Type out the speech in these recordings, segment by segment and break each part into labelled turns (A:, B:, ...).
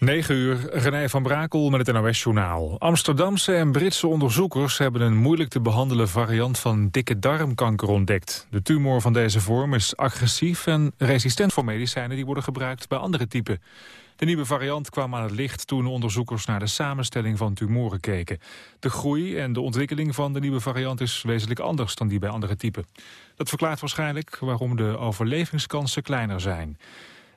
A: 9 uur, René van Brakel met het NOS-journaal. Amsterdamse en Britse onderzoekers hebben een moeilijk te behandelen variant van dikke darmkanker ontdekt. De tumor van deze vorm is agressief en resistent voor medicijnen die worden gebruikt bij andere typen. De nieuwe variant kwam aan het licht toen onderzoekers naar de samenstelling van tumoren keken. De groei en de ontwikkeling van de nieuwe variant is wezenlijk anders dan die bij andere typen. Dat verklaart waarschijnlijk waarom de overlevingskansen kleiner zijn.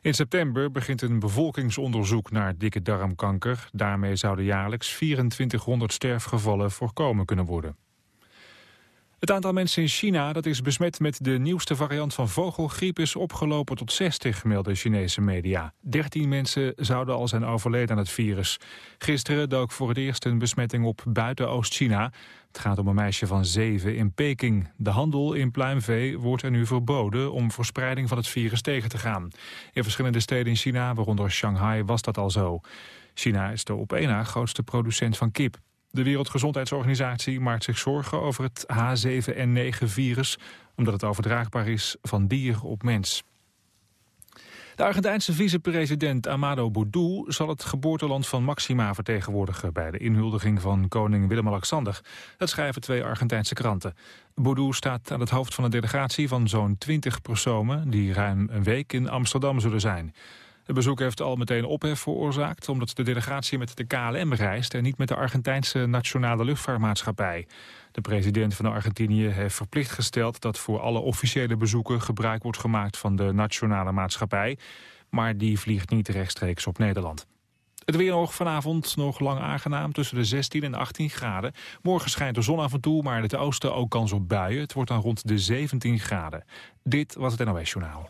A: In september begint een bevolkingsonderzoek naar dikke darmkanker. Daarmee zouden jaarlijks 2400 sterfgevallen voorkomen kunnen worden. Het aantal mensen in China dat is besmet met de nieuwste variant van vogelgriep is opgelopen tot 60, melden Chinese media. 13 mensen zouden al zijn overleden aan het virus. Gisteren dook voor het eerst een besmetting op buiten Oost-China. Het gaat om een meisje van 7 in Peking. De handel in pluimvee wordt er nu verboden om verspreiding van het virus tegen te gaan. In verschillende steden in China, waaronder Shanghai, was dat al zo. China is de op één na grootste producent van kip. De Wereldgezondheidsorganisatie maakt zich zorgen over het H7N9-virus... omdat het overdraagbaar is van dier op mens. De Argentijnse vicepresident Amado Boudou zal het geboorteland van Maxima vertegenwoordigen bij de inhuldiging van koning Willem-Alexander. Dat schrijven twee Argentijnse kranten. Boudou staat aan het hoofd van een delegatie van zo'n 20 personen die ruim een week in Amsterdam zullen zijn. Het bezoek heeft al meteen ophef veroorzaakt... omdat de delegatie met de KLM reist... en niet met de Argentijnse Nationale Luchtvaartmaatschappij. De president van Argentinië heeft verplicht gesteld... dat voor alle officiële bezoeken gebruik wordt gemaakt van de Nationale Maatschappij. Maar die vliegt niet rechtstreeks op Nederland. Het weer vanavond nog lang aangenaam tussen de 16 en 18 graden. Morgen schijnt de zon af en toe, maar in het oosten ook kans op buien. Het wordt dan rond de 17 graden. Dit was het NOS Journaal.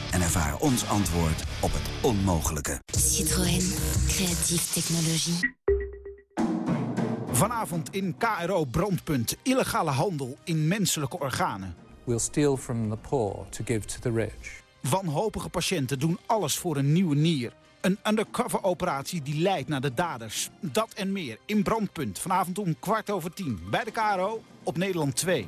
B: en ervaar ons antwoord op het onmogelijke.
C: Citroën. Creatieve technologie.
D: Vanavond in KRO Brandpunt. Illegale handel in menselijke organen.
E: We'll steal from the poor to give to the rich.
D: Wanhopige patiënten doen alles voor een nieuwe nier. Een undercover operatie die leidt naar de daders. Dat en meer in Brandpunt. Vanavond om kwart over tien. Bij de KRO op Nederland 2.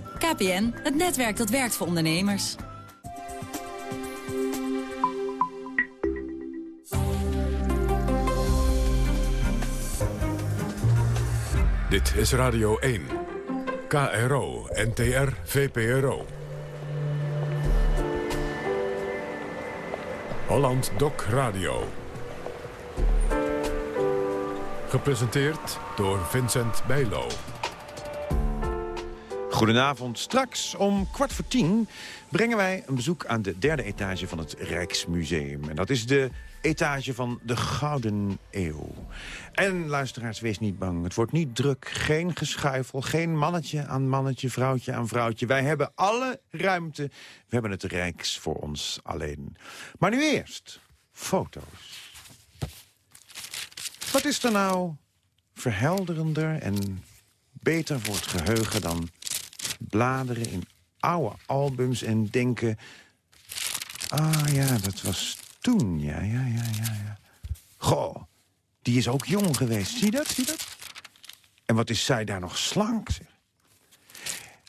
F: KPN, het netwerk dat werkt voor ondernemers.
G: Dit is Radio 1. KRO, NTR, VPRO. Holland Doc Radio. Gepresenteerd door Vincent Bijlo.
H: Goedenavond. Straks om kwart voor tien brengen wij een bezoek aan de derde etage van het Rijksmuseum. En dat is de etage van de Gouden Eeuw. En luisteraars, wees niet bang. Het wordt niet druk, geen geschuifel, geen mannetje aan mannetje, vrouwtje aan vrouwtje. Wij hebben alle ruimte. We hebben het Rijks voor ons alleen. Maar nu eerst foto's. Wat is er nou verhelderender en beter voor het geheugen dan bladeren in oude albums en denken... Ah ja, dat was toen, ja, ja, ja, ja, ja. Goh, die is ook jong geweest. Zie dat, zie dat? En wat is zij daar nog slank, zeg.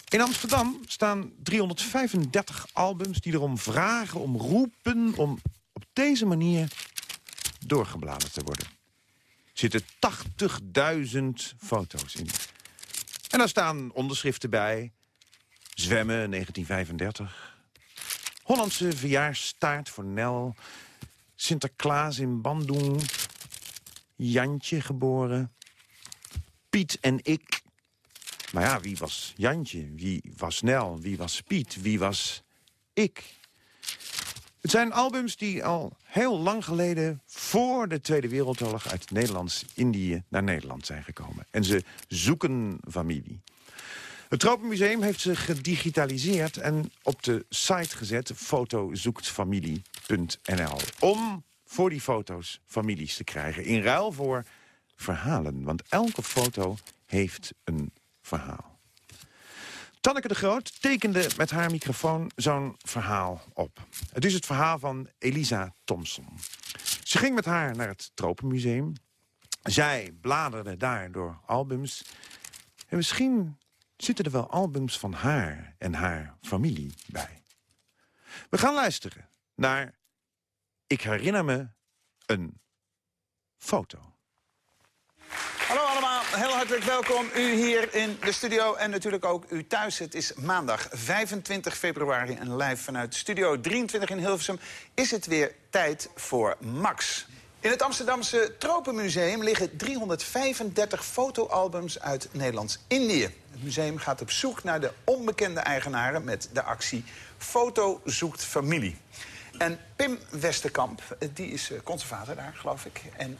H: In Amsterdam staan 335 albums die erom vragen, om roepen... om op deze manier doorgebladerd te worden. Er zitten 80.000 foto's in. En daar staan onderschriften bij. Zwemmen, 1935. Hollandse verjaarstaart voor Nel. Sinterklaas in Bandung. Jantje geboren. Piet en ik. Maar ja, wie was Jantje? Wie was Nel? Wie was Piet? Wie was ik? Het zijn albums die al heel lang geleden... voor de Tweede Wereldoorlog uit Nederlands-Indië naar Nederland zijn gekomen. En ze zoeken familie. Het Tropenmuseum heeft ze gedigitaliseerd en op de site gezet... fotozoektfamilie.nl. Om voor die foto's families te krijgen. In ruil voor verhalen. Want elke foto heeft een verhaal. Tanneke de Groot tekende met haar microfoon zo'n verhaal op. Het is het verhaal van Elisa Thompson. Ze ging met haar naar het Tropenmuseum. Zij bladerde daar door albums. En misschien zitten er wel albums van haar en haar familie bij. We gaan luisteren naar Ik herinner me een foto.
D: Hallo allemaal, heel hartelijk welkom. U hier in de studio en natuurlijk ook u thuis. Het is maandag 25 februari en live vanuit Studio 23 in Hilversum... is het weer tijd voor Max. In het Amsterdamse Tropenmuseum liggen 335 fotoalbums uit Nederlands-Indië. Het museum gaat op zoek naar de onbekende eigenaren met de actie Foto zoekt familie. En Pim Westerkamp, eh, die is eh, conservator daar, geloof ik. En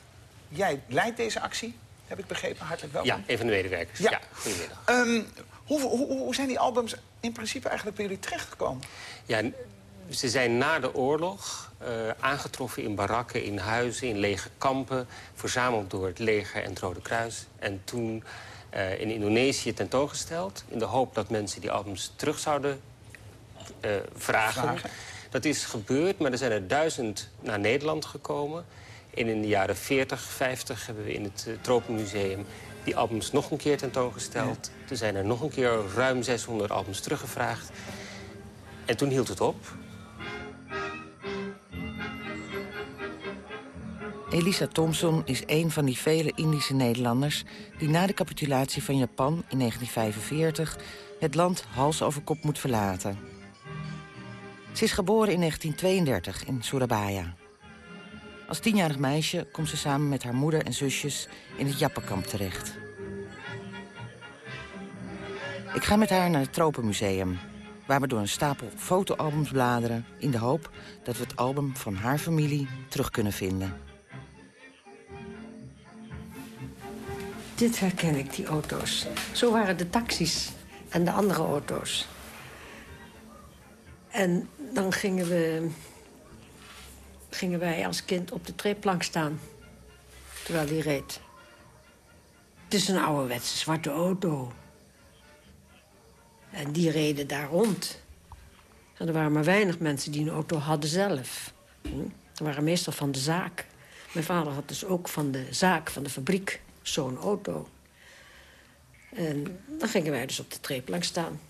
D: jij leidt deze actie, heb ik begrepen. Hartelijk welkom.
I: Ja, een van de medewerkers.
D: Ja.
I: Ja, goedemiddag.
D: Ehm, hoe, hoe, hoe zijn die albums in principe eigenlijk bij jullie terechtgekomen?
I: Ja, ze zijn na de oorlog eh, aangetroffen in barakken, in huizen, in lege kampen... verzameld door het leger en het Rode Kruis. En toen eh, in Indonesië tentoongesteld... in de hoop dat mensen die albums terug zouden eh, vragen.
D: Vragen.
I: Dat is gebeurd, maar er zijn er duizend naar Nederland gekomen. En in de jaren 40, 50 hebben we in het Tropenmuseum die albums nog een keer tentoongesteld. Er zijn er nog een keer ruim 600 albums teruggevraagd. En toen hield het op.
J: Elisa Thompson is een van die vele Indische Nederlanders... die na de capitulatie van Japan in 1945 het land hals over kop moet verlaten. Ze is geboren in 1932 in Surabaya. Als tienjarig meisje komt ze samen met haar moeder en zusjes in het Jappenkamp terecht. Ik ga met haar naar het Tropenmuseum... waar we door een stapel fotoalbums bladeren... in de hoop dat we het album van haar familie terug kunnen vinden.
K: Dit herken ik, die auto's. Zo waren de taxis en de andere auto's. En dan gingen, we, gingen wij als kind op de treeplank staan. Terwijl die reed. Het is een ouderwetse zwarte auto. En die reden daar rond. Er waren maar weinig mensen die een auto hadden zelf. Hm? Er waren meestal van de zaak. Mijn vader had dus ook van de zaak, van de fabriek, zo'n auto. En dan gingen wij dus op de treeplank staan.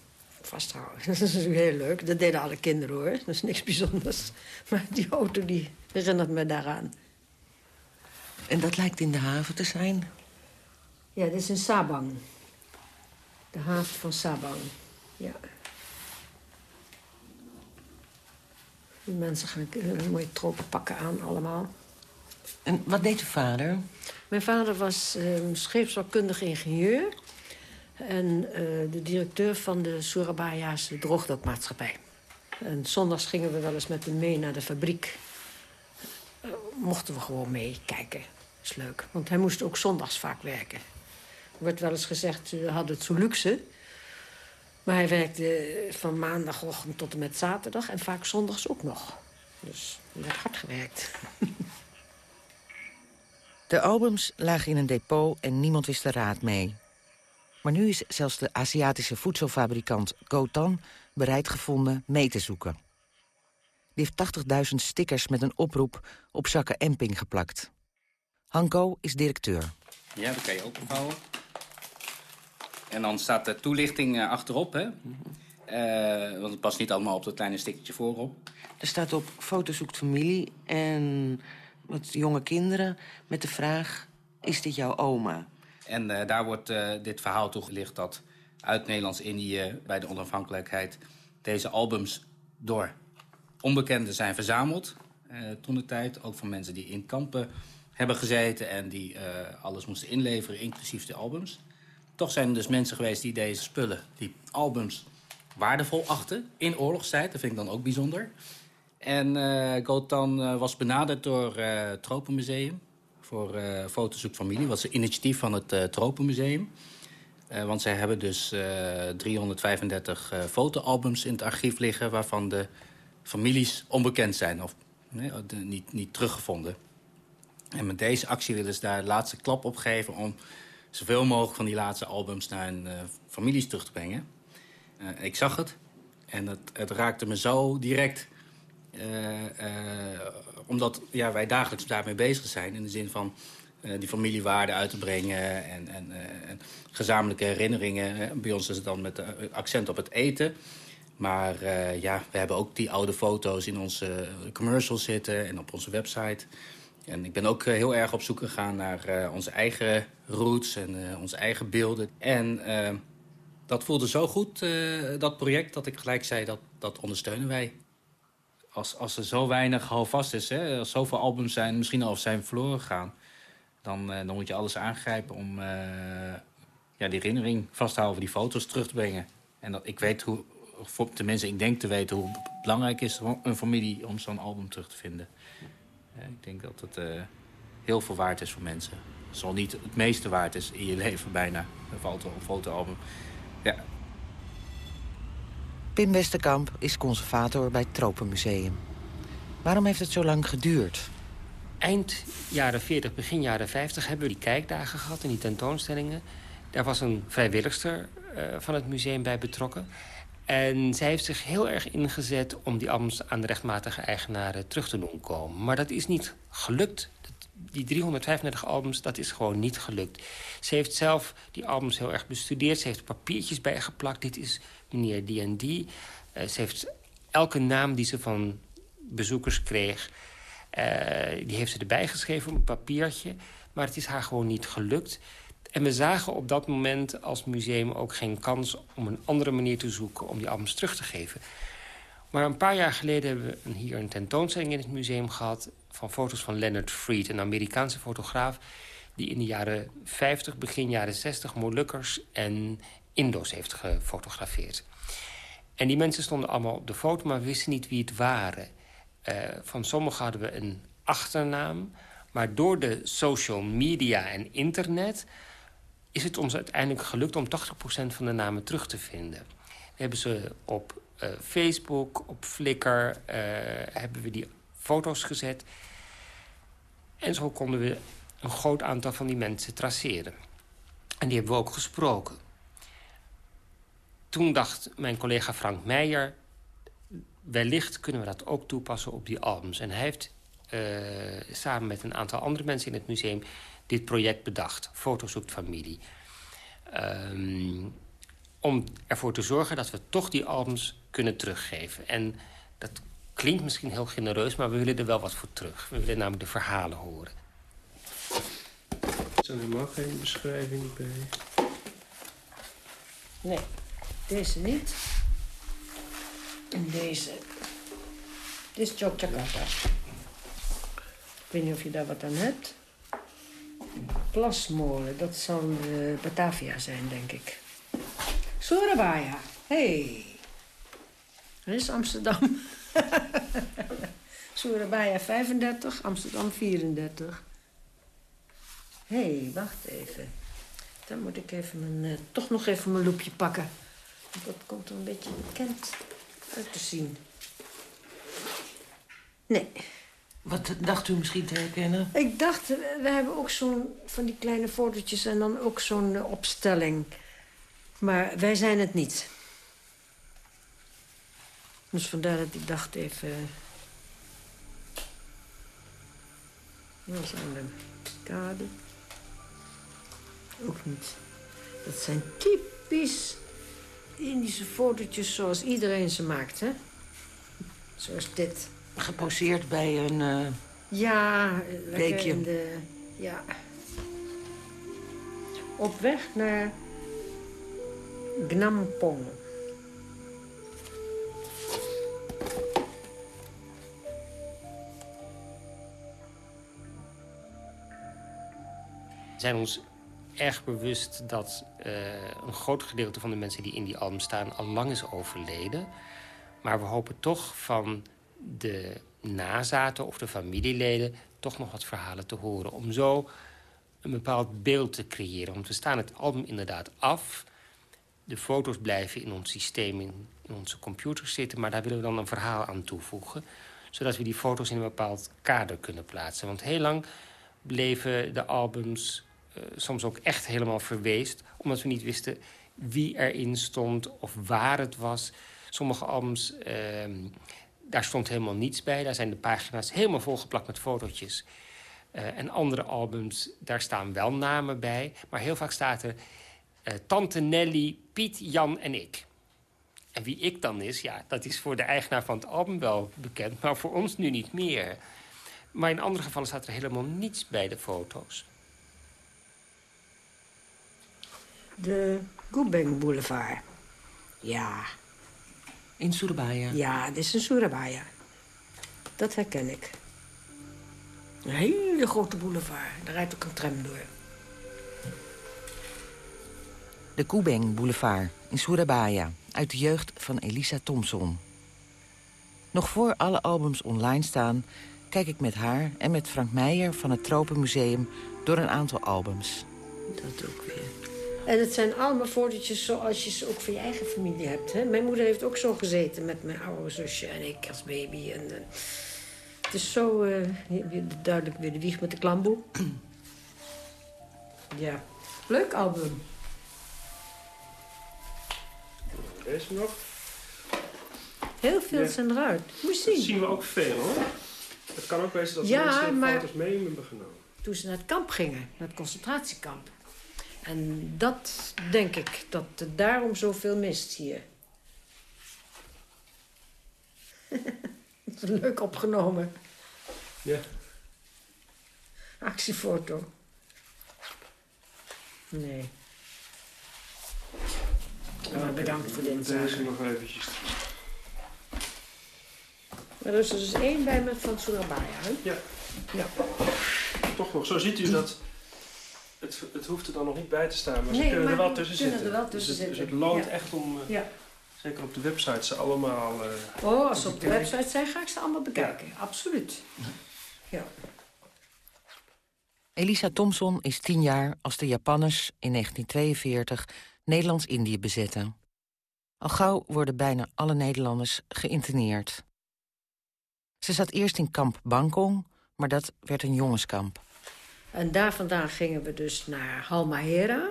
K: Vasthouden. Dat is heel leuk. Dat deden alle kinderen hoor. Dat is niks bijzonders. Maar die auto die herinnert me daaraan.
J: En dat lijkt in de haven te zijn?
K: Ja, dit is in Sabang. De haven van Sabang. Ja. Die mensen gaan mooie tropenpakken aan allemaal.
J: En wat deed uw vader?
K: Mijn vader was eh, scheepsbouwkundig ingenieur... en eh, de directeur van de Surabaya's droogdokmaatschappij. En zondags gingen we wel eens met hem mee naar de fabriek. Eh, mochten we gewoon meekijken. Is leuk, want hij moest ook zondags vaak werken. Er wordt wel eens gezegd, we hadden het zo luxe... Maar hij werkte van maandagochtend tot en met zaterdag... en vaak zondags ook nog. Dus er werd hard gewerkt.
J: De albums lagen in een depot en niemand wist er raad mee. Maar nu is zelfs de Aziatische voedselfabrikant Gotan bereid gevonden mee te zoeken. Die heeft 80.000 stickers met een oproep op zakken Emping geplakt. Hanko is directeur.
L: Ja, dat kan je openvouwen. En dan staat de toelichting eh, achterop, hè. Eh, want het past niet allemaal op dat kleine stickertje voorop.
J: Er staat op foto zoekt familie en wat jonge kinderen met de vraag... is dit jouw oma?
L: En eh, daar wordt eh, dit verhaal toegelicht dat uit Nederlands-Indië bij de onafhankelijkheid deze albums door onbekenden zijn verzameld. eh toen de tijd, ook van mensen die in kampen hebben gezeten en die alles moesten inleveren, inclusief de albums. Toch zijn er dus mensen geweest die deze spullen, die albums, waardevol achten in oorlogstijd. Dat vind ik dan ook bijzonder. En uh, Gotan was benaderd door het Tropenmuseum voor uh, Fotozoek Familie. Dat is een initiatief van het Tropenmuseum. Uh, want zij hebben dus uh, 335 uh, fotoalbums in het archief liggen... waarvan de families onbekend zijn of de, niet, niet teruggevonden. En met deze actie willen ze daar de laatste klap op geven... om zoveel mogelijk van die laatste albums naar hun families terug te brengen. ik zag het en het raakte me zo direct... omdat ja, wij dagelijks daarmee bezig zijn in de zin van uh, die familiewaarden uit te brengen en, en, en gezamenlijke herinneringen. Bij ons is het dan met accent op het eten. Maar ja, we hebben ook die oude foto's in onze commercials zitten en op onze website. En ik ben ook heel erg op zoek gegaan naar onze eigen roots en onze eigen beelden. En dat voelde zo goed, dat project, dat ik gelijk zei dat dat ondersteunen wij. Als, als er zo weinig houvast is, hè, als zoveel albums zijn, misschien al zijn verloren gegaan dan, uh, dan moet je alles aangrijpen om uh, ja, die herinnering vast te houden, die foto's terug te brengen. En dat, ik weet hoe, tenminste, ik denk te weten hoe belangrijk is een familie om zo'n album terug te vinden. Uh, ik denk dat het heel veel waard is voor mensen. Zal niet het meeste waard is in je leven bijna, een fotoalbum. Ja.
J: Pim Westerkamp is conservator bij het Tropenmuseum. Waarom heeft het zo lang geduurd?
M: eind jaren 40, begin jaren 50 hebben we die kijkdagen gehad en die tentoonstellingen. Daar was een vrijwilligster uh, van het museum bij betrokken. En zij heeft zich heel erg ingezet om die albums aan de rechtmatige eigenaren terug te doen komen. Maar dat is niet gelukt. Die 335 albums, dat is gewoon niet gelukt. Ze heeft zelf die albums heel erg bestudeerd. Ze heeft papiertjes bijgeplakt. Dit is meneer die en die. Ze heeft elke naam die ze van bezoekers kreeg uh, die heeft ze erbij geschreven op een papiertje. Maar het is haar gewoon niet gelukt. En we zagen op dat moment als museum ook geen kans... om een andere manier te zoeken om die albums terug te geven. Maar een paar jaar geleden hebben we hier een tentoonstelling in het museum gehad... van foto's van Leonard Freed, een Amerikaanse fotograaf... die in de jaren 50, begin jaren 60 Molukkers en Indo's heeft gefotografeerd. En die mensen stonden allemaal op de foto, maar wisten niet wie het waren... Uh, van sommigen hadden we een achternaam. Maar door de social media en internet... is het ons uiteindelijk gelukt om 80% van de namen terug te vinden. We hebben ze op uh, Facebook, op Flickr... Uh, hebben we die foto's gezet. En zo konden we een groot aantal van die mensen traceren. En die hebben we ook gesproken. Toen dacht mijn collega Frank Meijer wellicht kunnen we dat ook toepassen op die albums. En hij heeft uh, samen met een aantal andere mensen in het museum... dit project bedacht, Fotozoekt Familie. Um, om ervoor te zorgen dat we toch die albums kunnen teruggeven. En dat klinkt misschien heel genereus, maar we willen er wel wat voor terug. We willen namelijk de verhalen horen.
N: Er staat helemaal geen beschrijving bij.
K: Nee, deze niet. En deze. Dit is Yogyakarta. Ik weet niet of je daar wat aan hebt. Plasmolen, dat zal uh, Batavia zijn, denk ik. Surabaya. Hey. Dat is Amsterdam. Surabaya 35, Amsterdam 34. Hé, hey, wacht even. Dan moet ik even mijn, uh, toch nog even mijn loepje pakken. Dat komt er een beetje bekend uit te zien. Nee.
J: Wat dacht u misschien te herkennen?
K: Ik dacht, we hebben ook zo'n van die kleine fotootjes en dan ook zo'n uh, opstelling. Maar wij zijn het niet. Dus vandaar dat ik dacht even... Waar zijn de kade? Ook niet. Dat zijn typisch Indische fotootjes zoals iedereen ze maakt, hè? Zoals dit.
J: Geposeerd bij een uh,
K: ja,
J: beekje.
K: In de, ja. Op weg naar Gnampong.
M: Zijn ons erg bewust dat uh, een groot gedeelte van de mensen die in die album staan al lang is overleden. Maar we hopen toch van de nazaten of de familieleden toch nog wat verhalen te horen. Om zo een bepaald beeld te creëren. Want we staan het album inderdaad af. De foto's blijven in ons systeem, in, in onze computer zitten... maar daar willen we dan een verhaal aan toevoegen. Zodat we die foto's in een bepaald kader kunnen plaatsen. Want heel lang bleven de albums soms ook echt helemaal verweest... omdat we niet wisten wie erin stond of waar het was. Sommige albums, uh, daar stond helemaal niets bij. Daar zijn de pagina's helemaal volgeplakt met fotootjes... Uh, en andere albums, daar staan wel namen bij. Maar heel vaak staat er uh, Tante Nelly, Piet, Jan en ik. En wie ik dan is, ja, dat is voor de eigenaar van het album wel bekend... maar voor ons nu niet meer. Maar in andere gevallen staat er helemaal niets bij de foto's.
K: De Gubeng Boulevard. Ja.
J: In Surabaya?
K: Ja, dit is in Surabaya. Dat herken ik. Een hele grote boulevard. Daar rijdt ook een tram door.
J: De Koebeng Boulevard in Surabaya. Uit de jeugd van Elisa Thompson. Nog voor alle albums online staan... kijk ik met haar en met Frank Meijer van het Tropenmuseum... door een aantal albums.
K: Dat ook weer. En het zijn allemaal fotootjes zoals je ze ook voor je eigen familie hebt. Hè? Mijn moeder heeft ook zo gezeten met mijn oude zusje en ik als baby. En, uh, het is zo uh, duidelijk weer de wieg met de klamboe. ja, leuk album.
N: Deze nog.
K: Heel veel ja. zijn eruit. Moet je zien.
N: Dat zien we ook veel hoor. Het kan ook wezen dat ze
K: ja,
N: mensen
K: maar
N: foto's mee hebben genomen.
K: Toen ze naar het kamp gingen, naar het concentratiekamp. En dat denk ik, dat het daarom zoveel mist hier. leuk opgenomen.
N: Ja.
K: Actiefoto. Nee. Ja, maar bedankt voor dit.
N: Deze nog eventjes.
K: Maar er is dus één bij me van Surabaya, hè?
N: Ja.
K: Ja.
N: Toch nog. Zo ziet u dat... Het, het hoeft er dan nog niet bij te staan, maar
K: Nee,
N: ze kunnen
K: maar
N: er wel tussen
K: kunnen
N: zitten.
K: er wel tussen
N: dus, het, dus
K: zitten.
N: het loont
K: Ja.
N: echt om... eh,
K: Ja.
N: Zeker op de website ze allemaal... eh,
K: Oh, als ze op de website zijn, ga ik ze allemaal bekijken. Absoluut. Ja.
J: Elisa Thompson is tien jaar als de Japanners in 1942 Nederlands-Indië bezetten. Al gauw worden bijna alle Nederlanders geïnterneerd. Ze zat eerst in kamp Bangkok, maar dat werd een jongenskamp.
K: En daar vandaan gingen we dus naar Halmahera.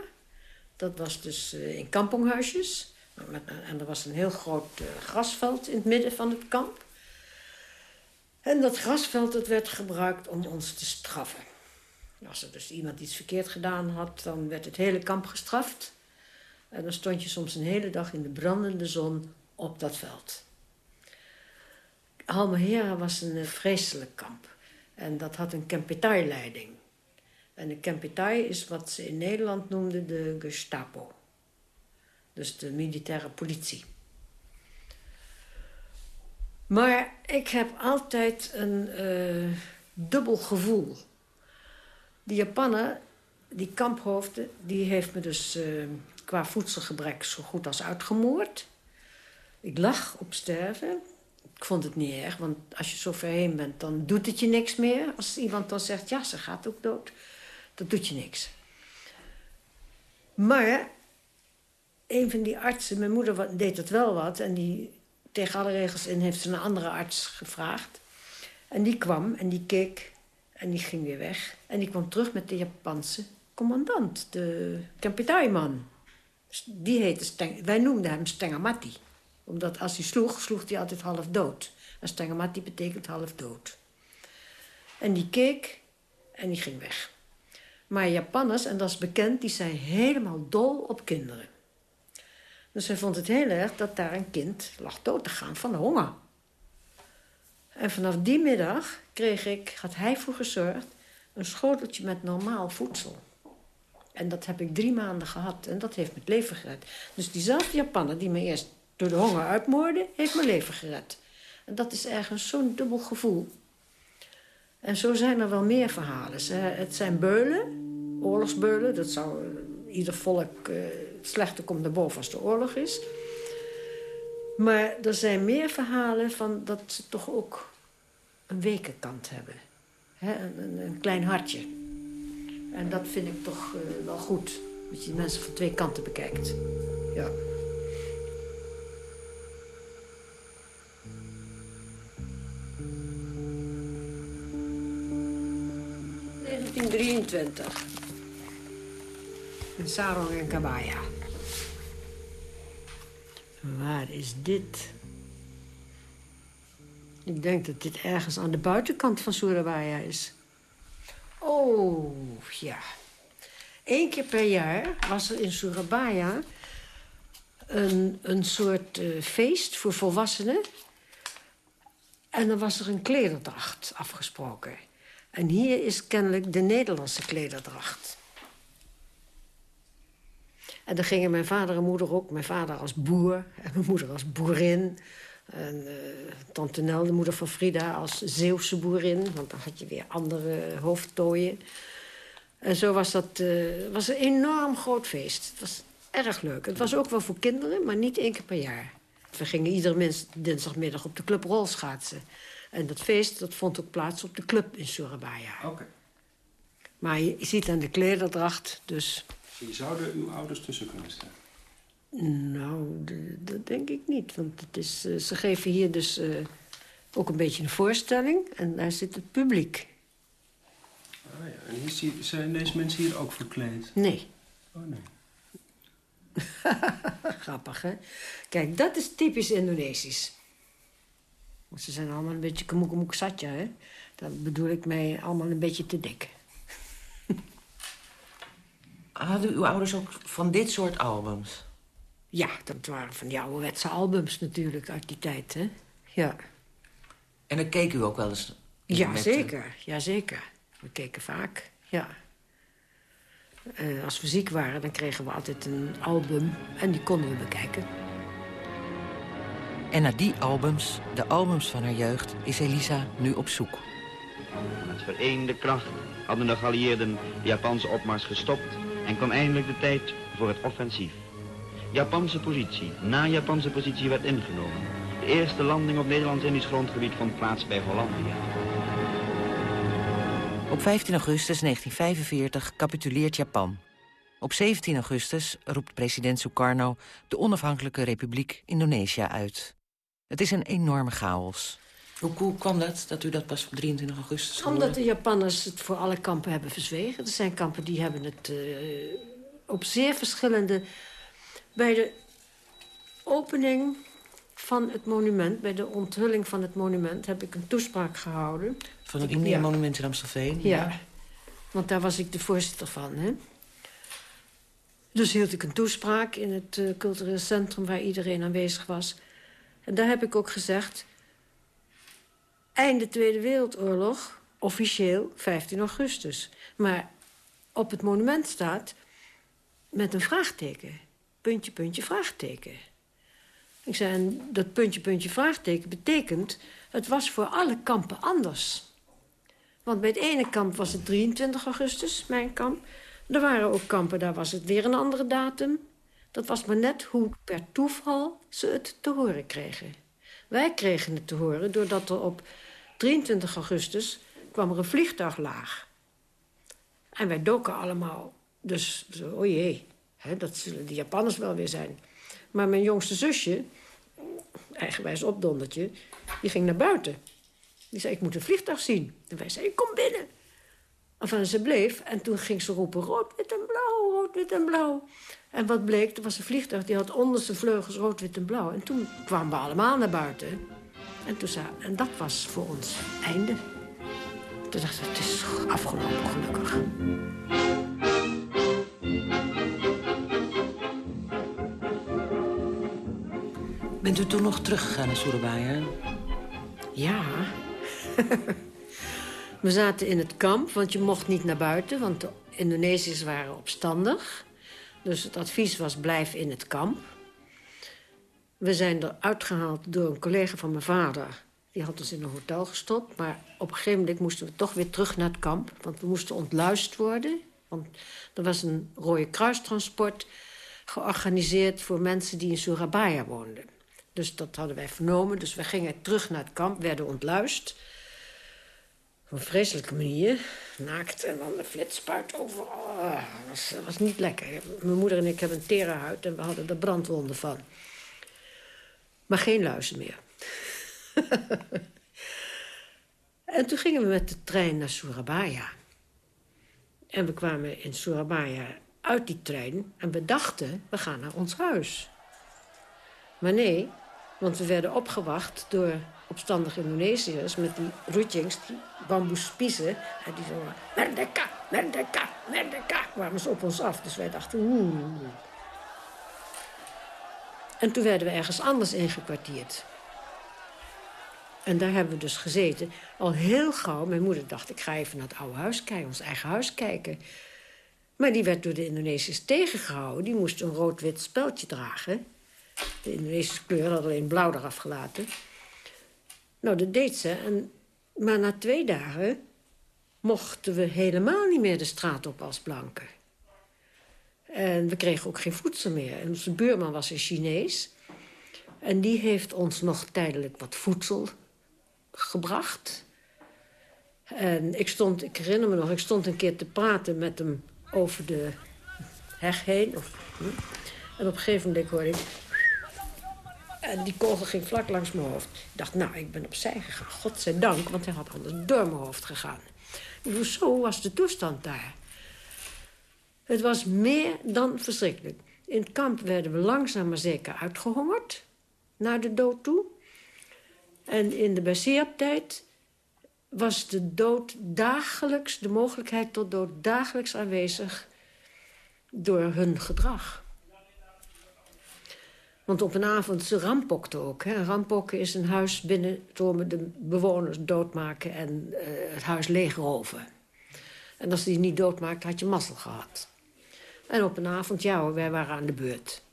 K: Dat was dus eh, in kamponghuisjes. Met- En er was een heel groot eh, grasveld in het midden van het kamp. En dat grasveld dat werd gebruikt om ons te straffen. Als er dus iemand iets verkeerd gedaan had, dan werd het hele kamp gestraft. En dan stond je soms een hele dag in de brandende zon op dat veld. Halmahera was een eh, vreselijk kamp. En dat had een Kempetai-leiding. En de Kempetai is wat ze in Nederland noemden de Gestapo. Dus de militaire politie. Maar ik heb altijd een eh, dubbel gevoel. Die Japaner, die kamphoofden, die heeft me dus eh, qua voedselgebrek zo goed als uitgemoord. Ik lag op sterven. Ik vond het niet erg, want als je zo ver heen bent, dan doet het je niks meer. Als iemand dan zegt, ja, ze gaat ook dood, dan doet je niks. Maar een van die artsen, mijn moeder deed het wel wat... en die tegen alle regels in heeft ze een andere arts gevraagd. En die kwam en die keek en die ging weer weg. En die kwam terug met de Japanse commandant, de Kempetai-man. Die heette Steng, wij noemden hem Stengamati. Omdat als hij sloeg, sloeg hij altijd half dood. En Stengamati betekent half dood. En die keek en die ging weg. Maar Japanners, en dat is bekend, die zijn helemaal dol op kinderen. Dus hij vond het heel erg dat daar een kind lag dood te gaan van honger. En vanaf die middag kreeg ik, had hij voor gezorgd, een schoteltje met normaal voedsel. En dat heb ik drie maanden gehad en dat heeft het leven gered. Dus diezelfde Japaner die me eerst door de honger uitmoordde, heeft mijn leven gered. En dat is ergens zo'n dubbel gevoel. En zo zijn er wel meer verhalen. Het zijn beulen, oorlogsbeulen. Dat zou ieder volk uh, slechter komt naar boven als de oorlog is. Maar er zijn meer verhalen van dat ze toch ook een wekenkant hebben. een, klein hartje. En dat vind ik toch uh, wel goed. Dat je mensen van twee kanten bekijkt. Ja. ...1923. In Sarong en Kabaya. Waar is dit? Ik denk dat dit ergens aan de buitenkant van Surabaya is. Oh, ja. Eén keer per jaar was er in Surabaya een, een soort uh, feest voor volwassenen. En dan was er een klederdracht afgesproken. En hier is kennelijk de Nederlandse klederdracht. En dan gingen mijn vader en moeder ook. Mijn vader als boer en mijn moeder als boerin. En uh, tante Nel, de moeder van Frida, als Zeeuwse boerin. Want dan had je weer andere hoofdtooien. En zo was dat uh, was een enorm groot feest. Het was erg leuk. Het was ook wel voor kinderen, maar niet één keer per jaar. We gingen iedere dinsdagmiddag op de club rolschaatsen. En dat feest dat vond ook plaats op de club in Surabaya.
N: Oké.
K: Maar je ziet aan de klederdracht, dus...
N: Zouden uw ouders tussen kunnen staan?
K: Nou, dat denk ik niet. Want het is, uh, ze geven hier dus uh, ook een beetje een voorstelling. En daar zit het publiek.
N: Ah ja, en hier, zijn deze mensen hier ook verkleed?
K: Nee.
N: Oh nee.
K: Grappig, hè? Kijk, dat is typisch Indonesisch. Ze zijn allemaal een beetje kemoekemoek satja, hè? Dat bedoel ik mij allemaal een beetje te dik.
J: Hadden uw ouders ook van dit soort albums?
K: Ja, dat waren van die ouderwetse albums natuurlijk uit die tijd, hè? Ja.
J: En dan keek u ook wel eens?
K: Ja,
J: met,
K: zeker. Ja, zeker. We keken vaak, ja. Uh, als we ziek waren, dan kregen we altijd een album en die konden we bekijken.
J: En naar die albums, de albums van haar jeugd, is Elisa nu op zoek.
O: Met vereende kracht hadden de geallieerden de Japanse opmars gestopt... en kwam eindelijk de tijd voor het offensief. Japanse positie na Japanse positie werd ingenomen. De eerste landing op Nederlands-Indisch grondgebied vond plaats bij Hollandia.
J: Op 15 augustus 1945 capituleert Japan. Op 17 augustus roept president Sukarno de onafhankelijke republiek Indonesië uit. Het is een enorme chaos. Hoe, hoe kwam dat, dat u dat pas op 23 augustus hoorde?
K: Omdat de Japanners het voor alle kampen hebben verzwegen. Er zijn kampen die hebben het uh, op zeer verschillende... Bij de opening van het monument, bij de onthulling van het monument... heb ik een toespraak gehouden.
J: Van het India-monument in Amstelveen?
K: Ja. ja, want daar was ik de voorzitter van, hè. Dus hield ik een toespraak in het uh, cultureel centrum... waar iedereen aanwezig was... En daar heb ik ook gezegd... einde Tweede Wereldoorlog, officieel 15 augustus. Maar op het monument staat met een vraagteken. Puntje, puntje, vraagteken. Ik zei, dat puntje, puntje, vraagteken betekent... het was voor alle kampen anders. Want bij het ene kamp was het 23 augustus, mijn kamp. Er waren ook kampen, daar was het weer een andere datum. Dat was maar net hoe per toeval ze het te horen kregen. Wij kregen het te horen doordat er op 23 augustus kwam er een vliegtuig laag. En wij doken allemaal. Dus, o oh jee, hè, dat zullen de Japanners wel weer zijn. Maar mijn jongste zusje, eigenwijs opdondertje, die ging naar buiten. Die zei, ik moet een vliegtuig zien. En wij zeiden, kom binnen. Enfin, ze bleef en toen ging ze roepen, rood, wit en blauw, rood, wit en blauw. En wat bleek, er was een vliegtuig die had onder zijn vleugels rood, wit en blauw. En toen kwamen we allemaal naar buiten. En, toen zei, en dat was voor ons einde. Toen dachten we, het is afgelopen, gelukkig.
J: Bent u toen nog teruggegaan naar Surabaya?
K: Ja. we zaten in het kamp, want je mocht niet naar buiten... want de Indonesiërs waren opstandig... Dus het advies was, blijf in het kamp. We zijn er uitgehaald door een collega van mijn vader. Die had ons in een hotel gestopt. Maar op een gegeven moment moesten we toch weer terug naar het kamp. Want we moesten ontluisterd worden. Want er was een Rode Kruistransport georganiseerd... voor mensen die in Surabaya woonden. Dus dat hadden wij vernomen. Dus we gingen terug naar het kamp, werden ontluist. Op een vreselijke manier. Naakt en dan de flitspuit overal. Ah, dat, was, was niet lekker. Mijn moeder en ik hebben een tere huid en we hadden er brandwonden van. Maar geen luizen meer. en toen gingen we met de trein naar Surabaya. En we kwamen in Surabaya uit die trein en we dachten, we gaan naar ons huis. Maar nee, want we werden opgewacht door opstandige Indonesiërs... met die rutjings, die bamboespiezen. En die zo, merdeka, merdeka, merdeka, kwamen ze op ons af. Dus wij dachten. En toen werden we ergens anders ingekwartierd. En daar hebben we dus gezeten. Al heel gauw, mijn moeder dacht, ik ga even naar het oude huis kijken, ons eigen huis kijken. Maar die werd door de Indonesiërs tegengehouden. Die moest een rood-wit speldje dragen. De Indonesische kleur had alleen blauw eraf gelaten. Nou, dat deed ze. En, maar na twee dagen mochten we helemaal niet meer de straat op als blanken. En we kregen ook geen voedsel meer. En onze buurman was een Chinees. En die heeft ons nog tijdelijk wat voedsel gebracht. En ik stond, ik herinner me nog, ik stond een keer te praten met hem over de heg heen. Of, hm. en op een gegeven moment hoorde ik... En die kogel ging vlak langs mijn hoofd. Ik dacht, nou, ik ben opzij gegaan. Godzijdank, want hij had anders door mijn hoofd gegaan. Zo was de toestand daar. Het was meer dan verschrikkelijk. In het kamp werden we langzaam maar zeker uitgehongerd. Naar de dood toe. En in de baseertijd was de dood dagelijks, de mogelijkheid tot dood dagelijks aanwezig door hun gedrag. Want op een avond, ze rampokten ook. Hè. Rampokken is een huis binnen, de bewoners doodmaken en uh, het huis leegroven. En als die niet doodmaakte, had je mazzel gehad. En op een avond, ja wij waren aan de beurt.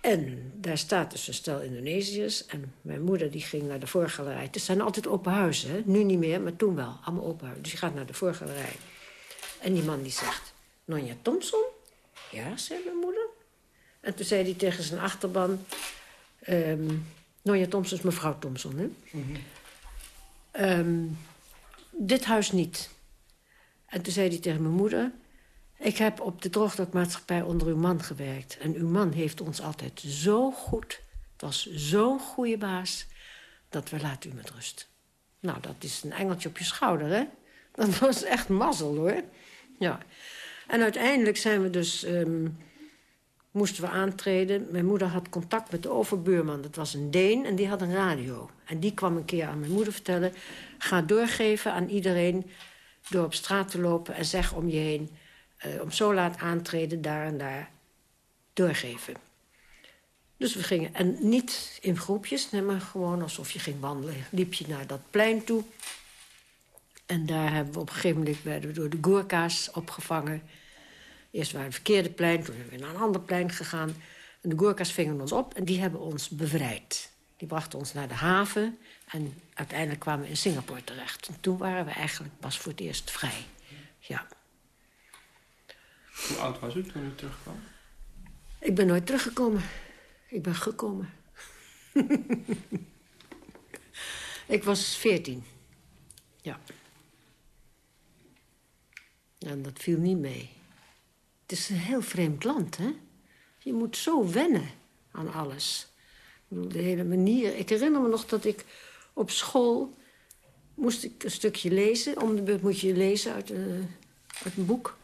K: En daar staat dus een stel Indonesiërs. En mijn moeder die ging naar de voorgalerij. Het zijn altijd open huizen, nu niet meer, maar toen wel. Allemaal open huizen. Dus je gaat naar de voorgalerij. En die man die zegt, Nonja Thompson? Ja, zei mijn moeder. En toen zei hij tegen zijn achterban... Um, Nonja Thompson is mevrouw Thompson, hè? um, dit huis niet. En toen zei hij tegen mijn moeder... Ik heb op de droogdokmaatschappij onder uw man gewerkt. En uw man heeft ons altijd zo goed... Het was zo'n goede baas... dat we laten u met rust. Nou, dat is een engeltje op je schouder, hè? Dat was echt mazzel, hoor. Ja. En uiteindelijk zijn we dus... Um, moesten we aantreden. Mijn moeder had contact met de overbuurman. Dat was een Deen en die had een radio. En die kwam een keer aan mijn moeder vertellen... ga doorgeven aan iedereen door op straat te lopen... en zeg om je heen, uh, om zo laat aantreden, daar en daar doorgeven. Dus we gingen, en niet in groepjes, maar gewoon alsof je ging wandelen. Liep je naar dat plein toe. En daar hebben we op een gegeven moment werden we door de Goerka's opgevangen. Eerst waren we het verkeerde plein, toen zijn we naar een ander plein gegaan. En de Goerka's vingen ons op en die hebben ons bevrijd. Die brachten ons naar de haven en uiteindelijk kwamen we in Singapore terecht. En toen waren we eigenlijk pas voor het eerst vrij. Ja.
N: Hoe oud was u toen u terugkwam?
K: Ik ben nooit teruggekomen. Ik ben gekomen. ik was veertien. Ja. En dat viel niet mee. Het is een heel vreemd land, hè? Je moet zo wennen aan alles. De hele manier. Ik herinner me nog dat ik op school moest ik een stukje lezen. Om de beurt moet je lezen uit, uh, uit een boek.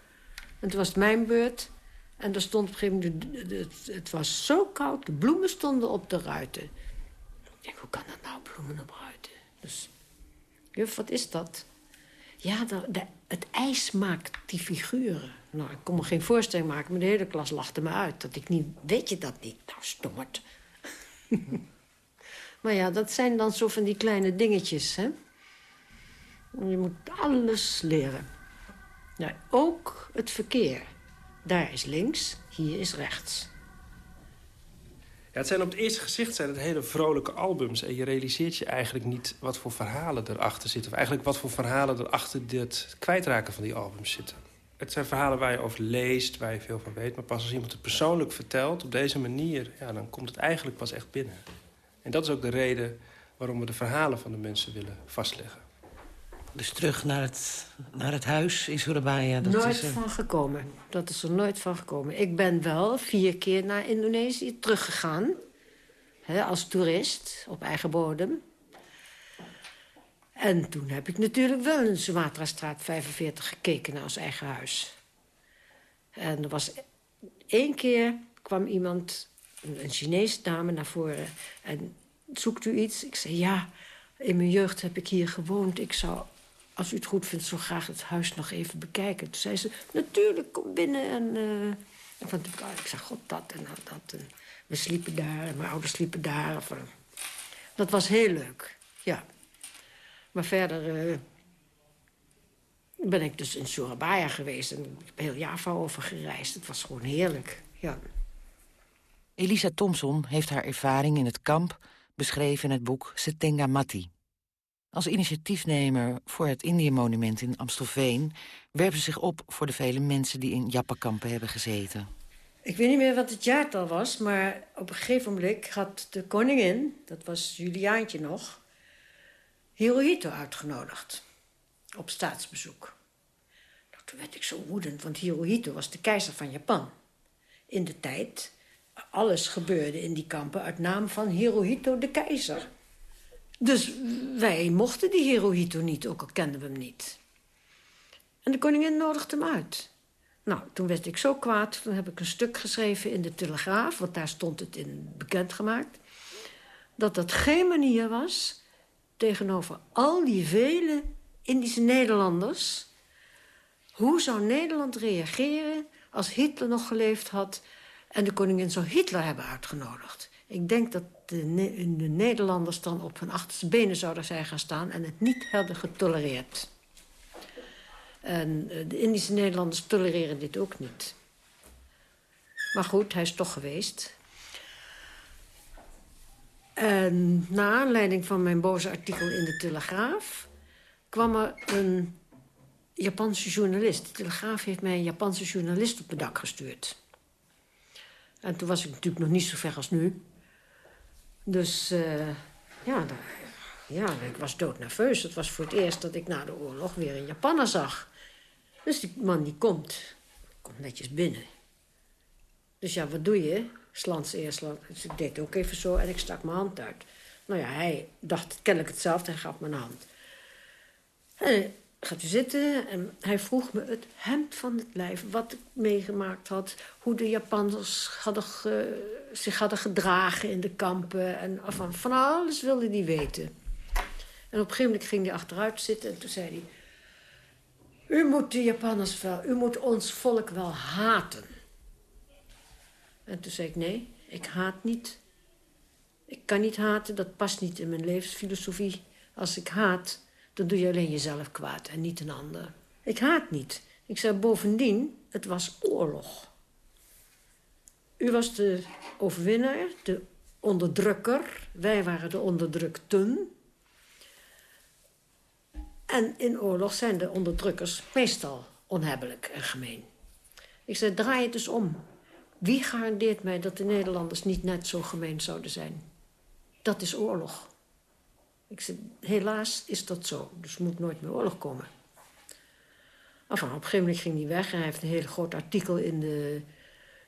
K: En toen was het mijn beurt. En er stond op een gegeven moment... Het, het was zo koud, de bloemen stonden op de ruiten. Ik denk, hoe kan dat nou, bloemen op ruiten? Dus, juf, wat is dat? Ja, het ijs maakt die figuren. Nou, ik kon me geen voorstelling maken, maar de hele klas lachte me uit. Dat ik niet, weet je dat niet? Nou, stommerd. maar ja, dat zijn dan zo van die kleine dingetjes, hè? Je moet alles leren. Ook het verkeer. Daar is links, hier is rechts.
N: Ja, het zijn op het eerste gezicht zijn het hele vrolijke albums. En je realiseert je eigenlijk niet wat voor verhalen erachter zitten. Of eigenlijk wat voor verhalen er achter het kwijtraken van die albums zitten. Het zijn verhalen waar je over leest, waar je veel van weet. Maar pas als iemand het persoonlijk vertelt, op deze manier... Ja, dan komt het eigenlijk pas echt binnen. En dat is ook de reden waarom we de verhalen van de mensen willen vastleggen.
J: Dus terug naar het, naar het huis in Surabaya. Dat
K: nooit
J: is, eh,
K: van gekomen. Dat is er nooit van gekomen. Ik ben wel vier keer naar Indonesië teruggegaan. Hè, als toerist, op eigen bodem. En toen heb ik natuurlijk wel in Sumatra-straat 45 gekeken naar ons eigen huis. En er was één keer kwam iemand, een Chinese dame, naar voren. En zoekt u iets? Ik zei ja, in mijn jeugd heb ik hier gewoond. Ik zou, als u het goed vindt, zo graag het huis nog even bekijken. Toen zei ze, natuurlijk, kom binnen. En, eh, en van, ik zei, god, dat en dat. En we sliepen daar, en mijn ouders sliepen daar. Dat was heel leuk, ja. Maar verder eh, ben ik dus in Surabaya geweest. En ik heb heel Java over gereisd. Het was gewoon heerlijk, ja.
J: Elisa Thompson heeft haar ervaring in het kamp beschreven in het boek Setenga Mati. Als initiatiefnemer voor het Indië-monument in Amstelveen... werpt ze zich op voor de vele mensen die in Jappenkampen hebben gezeten.
K: Ik weet niet meer wat het jaartal was, maar op een gegeven moment had de koningin, dat was Juliaantje nog, Hirohito uitgenodigd op staatsbezoek. Nou, toen werd ik zo woedend, want Hirohito was de keizer van Japan. In de tijd, alles gebeurde in die kampen uit naam van Hirohito de keizer. Dus wij mochten die Hirohito niet, ook al kenden we hem niet. En de koningin nodigde hem uit. Nou, toen werd ik zo kwaad. Toen heb ik een stuk geschreven in de Telegraaf... want daar stond het in bekendgemaakt... dat dat geen manier was tegenover al die vele Indische Nederlanders... hoe zou Nederland reageren als Hitler nog geleefd had... en de koningin zou Hitler hebben uitgenodigd? Ik denk dat de, de Nederlanders dan op hun achterste benen zouden zijn gaan staan... en het niet hadden getolereerd. En eh, de Indische Nederlanders tolereren dit ook niet. Maar goed, hij is toch geweest. En na aanleiding van mijn boze artikel in de Telegraaf... kwam er een Japanse journalist. De Telegraaf heeft mij een Japanse journalist op het dak gestuurd. En toen was ik natuurlijk nog niet zo ver als nu. Dus eh, ja, ja, ik was doodnerveus. Het was voor het eerst dat ik na de oorlog weer een Japanner zag. Dus die man die komt, komt netjes binnen. Dus ja, wat doe je? Slans eerst. Dus ik deed ook even zo en ik stak mijn hand uit. Nou ja, hij dacht kennelijk hetzelfde. Hij gaf een hand. En gaat u zitten en hij vroeg me het hemd van het lijf. Wat ik meegemaakt had. Hoe de Japanners hadden zich hadden gedragen in de kampen. En van, van alles wilde hij weten. En op een gegeven moment ging hij achteruit zitten en toen zei hij... U moet de Japanners wel, u moet ons volk wel haten. En toen zei ik, nee, ik haat niet. Ik kan niet haten, dat past niet in mijn levensfilosofie. Als ik haat, dan doe je alleen jezelf kwaad en niet een ander. Ik haat niet. Ik zei bovendien, het was oorlog. U was de overwinnaar, de onderdrukker. Wij waren de onderdrukten. En in oorlog zijn de onderdrukkers meestal onhebbelijk en gemeen. Ik zei, draai het dus om. Wie garandeert mij dat de Nederlanders niet net zo gemeen zouden zijn? Dat is oorlog. Ik helaas is dat zo. Dus moet nooit meer oorlog komen. Op een gegeven moment ging hij weg. En hij heeft een heel groot artikel in de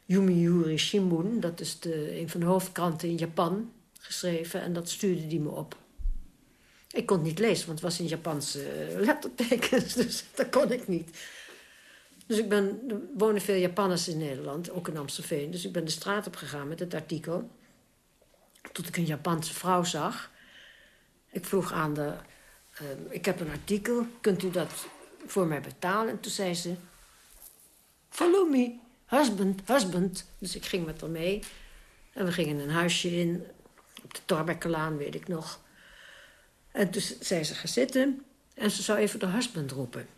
K: Yomiuri Shimbun. Dat is de, een van de hoofdkranten in Japan geschreven. En dat stuurde hij me op. Ik kon het niet lezen, want het was in Japanse eh, lettertekens. Dus dat kon ik niet. Dus ik ben, er wonen veel Japanners in Nederland, ook in Amstelveen. Dus ik ben de straat op gegaan met het artikel. Tot ik een Japanse vrouw zag. Ik vroeg aan de... eh, ik heb een artikel, kunt u dat voor mij betalen? En toen zei ze... Follow me, husband, husband. Dus ik ging met haar mee. En we gingen een huisje in, op de Torbekkelaan, weet ik nog. En toen zei ze, ga zitten. En ze zou even de husband roepen.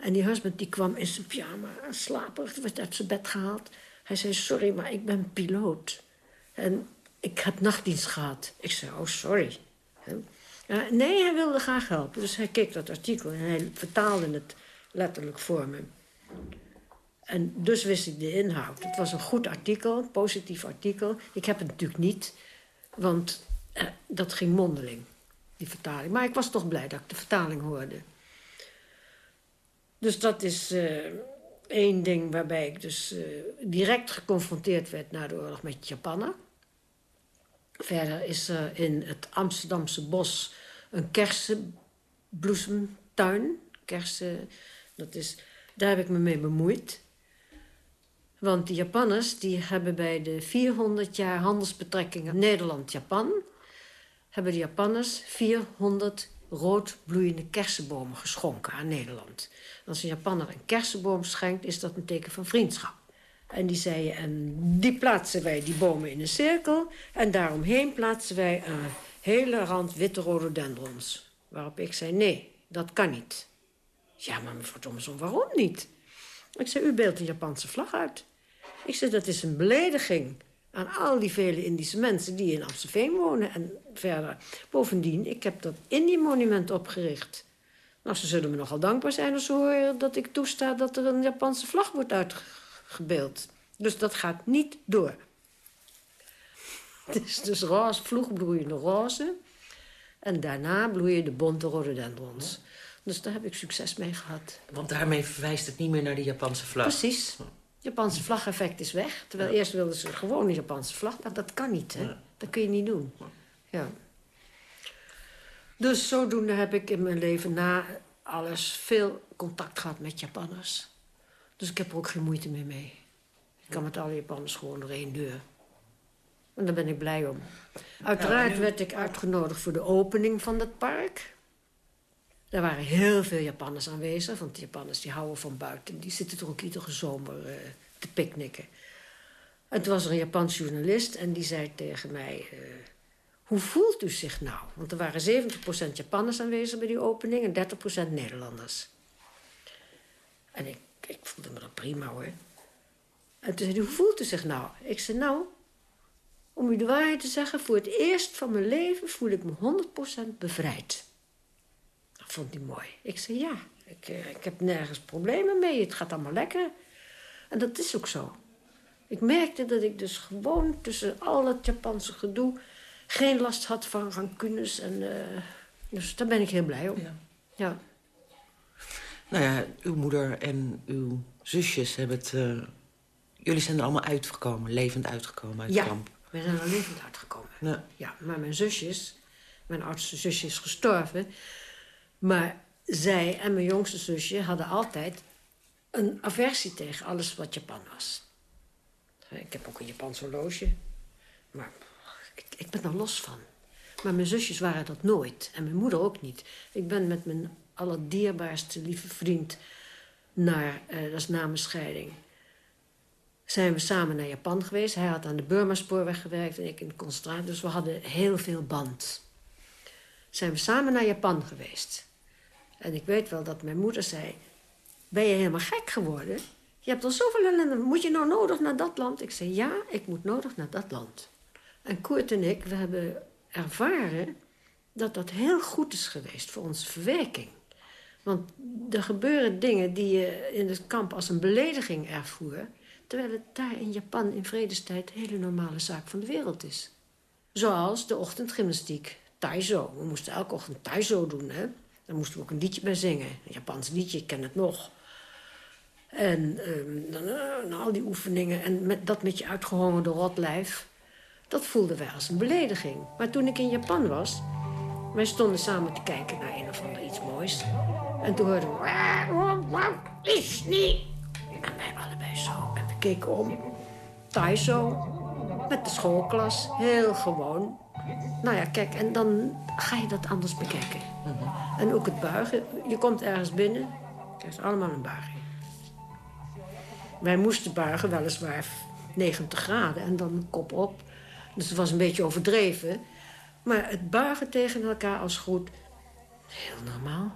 K: En die husband die kwam in zijn pyjama, slaperig, werd uit zijn bed gehaald. Hij zei, sorry, maar ik ben piloot. En ik heb nachtdienst gehad. Ik zei, oh, sorry. Nee, hij wilde graag helpen. Dus hij keek dat artikel en hij vertaalde het letterlijk voor me. En dus wist ik de inhoud. Het was een goed artikel, een positief artikel. Ik heb het natuurlijk niet, want eh, dat ging mondeling, die vertaling. Maar ik was toch blij dat ik de vertaling hoorde. Dus dat is uh, één ding waarbij ik dus uh, direct geconfronteerd werd na de oorlog met Japanen. Verder is er in het Amsterdamse bos een kersenbloesemtuin. Kersen, dat is, daar heb ik me mee bemoeid. Want de Japanners die hebben bij de 400 jaar handelsbetrekkingen Nederland-Japan... hebben de Japanners 400 rood bloeiende kersenbomen geschonken aan Nederland. Als een Japanner een kersenboom schenkt, is dat een teken van vriendschap. En die zeiden, en die plaatsen wij, die bomen, in een cirkel... en daaromheen plaatsen wij een hele rand witte rhododendrons. Waarop ik zei, nee, dat kan niet. Ja, maar mevrouw waarom niet? Ik zei, u beeldt een Japanse vlag uit. Ik zei, dat is een belediging aan al die vele Indische mensen die in Amstelveen wonen en verder. Bovendien, ik heb dat Indie-monument opgericht. Nou, ze zullen me nogal dankbaar zijn als ze horen dat ik toesta dat er een Japanse vlag wordt uitgebeeld. Dus dat gaat niet door. Het is dus roze, vloegbloeiende roze. En daarna bloeien de bonte rhododendrons. Dus daar heb ik succes mee gehad.
J: Want daarmee verwijst het niet meer naar de Japanse vlag.
K: Precies. Japanse vlageffect is weg. Terwijl eerst wilden ze gewoon een Japanse vlag. Nou, dat kan niet, hè. Dat kun je niet doen. Ja. Dus zodoende heb ik in mijn leven na alles veel contact gehad met Japanners. Dus ik heb er ook geen moeite meer mee. Ik kan met alle Japanners gewoon door één deur. En daar ben ik blij om. Uiteraard werd ik uitgenodigd voor de opening van dat park. Er waren heel veel Japanners aanwezig, want de Japanners die houden van buiten. Die zitten er ook iedere zomer uh, te picknicken. En toen was een Japanse journalist en die zei tegen mij... Uh, hoe voelt u zich nou? Want er waren 70% Japanners aanwezig bij die opening en 30% Nederlanders. En ik, ik voelde me dat prima hoor. En toen zei hij, hoe voelt u zich nou? Ik zei, nou, om u de waarheid te zeggen... voor het eerst van mijn leven voel ik me 100% bevrijd vond hij mooi. Ik zei, ja, ik, eh, ik heb nergens problemen mee. Het gaat allemaal lekker. En dat is ook zo. Ik merkte dat ik dus gewoon tussen al het Japanse gedoe... geen last had van rancunes. En, uh, dus daar ben ik heel blij om. Ja. ja.
J: Nou ja, uw moeder en uw zusjes hebben het... Uh, jullie zijn er allemaal uitgekomen, levend uitgekomen uit
K: ja,
J: het kamp.
K: we zijn er levend uitgekomen. Ja. ja, maar mijn zusjes... Mijn oudste zusje is gestorven... Maar zij en mijn jongste zusje hadden altijd een aversie tegen alles wat Japan was. Ik heb ook een Japans horloge. Maar ik, ik ben er los van. Maar mijn zusjes waren dat nooit. En mijn moeder ook niet. Ik ben met mijn allerdierbaarste lieve vriend naar, uh, dat is na mijn scheiding... zijn we samen naar Japan geweest. Hij had aan de Burma-spoorweg gewerkt en ik in de concentratie. Dus we hadden heel veel band. Zijn we samen naar Japan geweest. En ik weet wel dat mijn moeder zei... Ben je helemaal gek geworden? Je hebt al zoveel ellende. Moet je nou nodig naar dat land? Ik zei, ja, ik moet nodig naar dat land. En Koert en ik, we hebben ervaren dat dat heel goed is geweest voor onze verwerking. Want er gebeuren dingen die je in het kamp als een belediging ervoer... terwijl het daar in Japan in vredestijd een hele normale zaak van de wereld is. Zoals de ochtendgymnastiek, taizo. We moesten elke ochtend taizo doen, hè. Daar moesten we ook een liedje bij zingen. Een Japans liedje, ik ken het nog. En um, dan, uh, al die oefeningen en met, dat met je uitgehongerde rotlijf... dat voelden wij als een belediging. Maar toen ik in Japan was... wij stonden samen te kijken naar een of ander iets moois. En toen hoorden we... Is niet. En wij allebei zo. En we keken om. Thai. Met de schoolklas. Heel gewoon. Nou ja, kijk, en dan ga je dat anders bekijken. En ook het buigen. Je komt ergens binnen, het is allemaal een buiging. Wij moesten buigen, weliswaar 90 graden en dan kop op. Dus het was een beetje overdreven. Maar het buigen tegen elkaar als goed, heel normaal.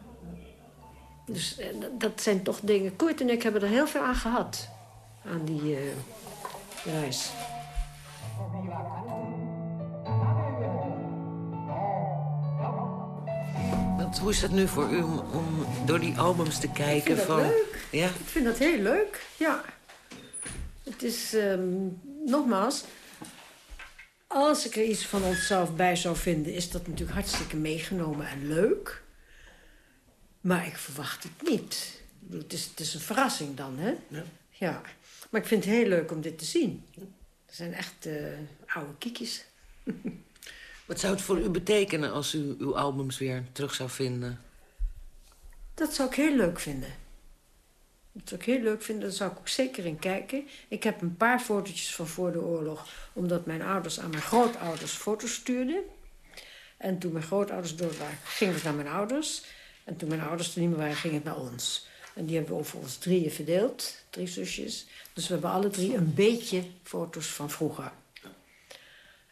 K: Dus eh, dat zijn toch dingen... Koert en ik hebben er heel veel aan gehad. Aan die uh, reis.
J: Want hoe is het nu voor u om, om door die albums te kijken?
K: Ik vind dat
J: van...
K: leuk.
J: Ja?
K: Ik vind dat heel leuk, ja. Het is, ehm, nogmaals... Als ik er iets van onszelf bij zou vinden... is dat natuurlijk hartstikke meegenomen en leuk. Maar ik verwacht het niet. Het is, het is een verrassing dan, hè?
J: Ja.
K: Ja. Maar ik vind het heel leuk om dit te zien. Het zijn echt eh, oude kiekjes.
J: Wat zou het voor u betekenen als u uw albums weer terug zou vinden?
K: Dat zou ik heel leuk vinden. Dat zou ik heel leuk vinden. Daar zou ik ook zeker in kijken. Ik heb een paar fotootjes van voor de oorlog... omdat mijn ouders aan mijn grootouders foto's stuurden. En toen mijn grootouders dood waren, ging het naar mijn ouders. En toen mijn ouders er niet meer waren, ging het naar ons. En die hebben we over ons drieën verdeeld. Drie zusjes. Dus we hebben alle drie een beetje foto's van vroeger.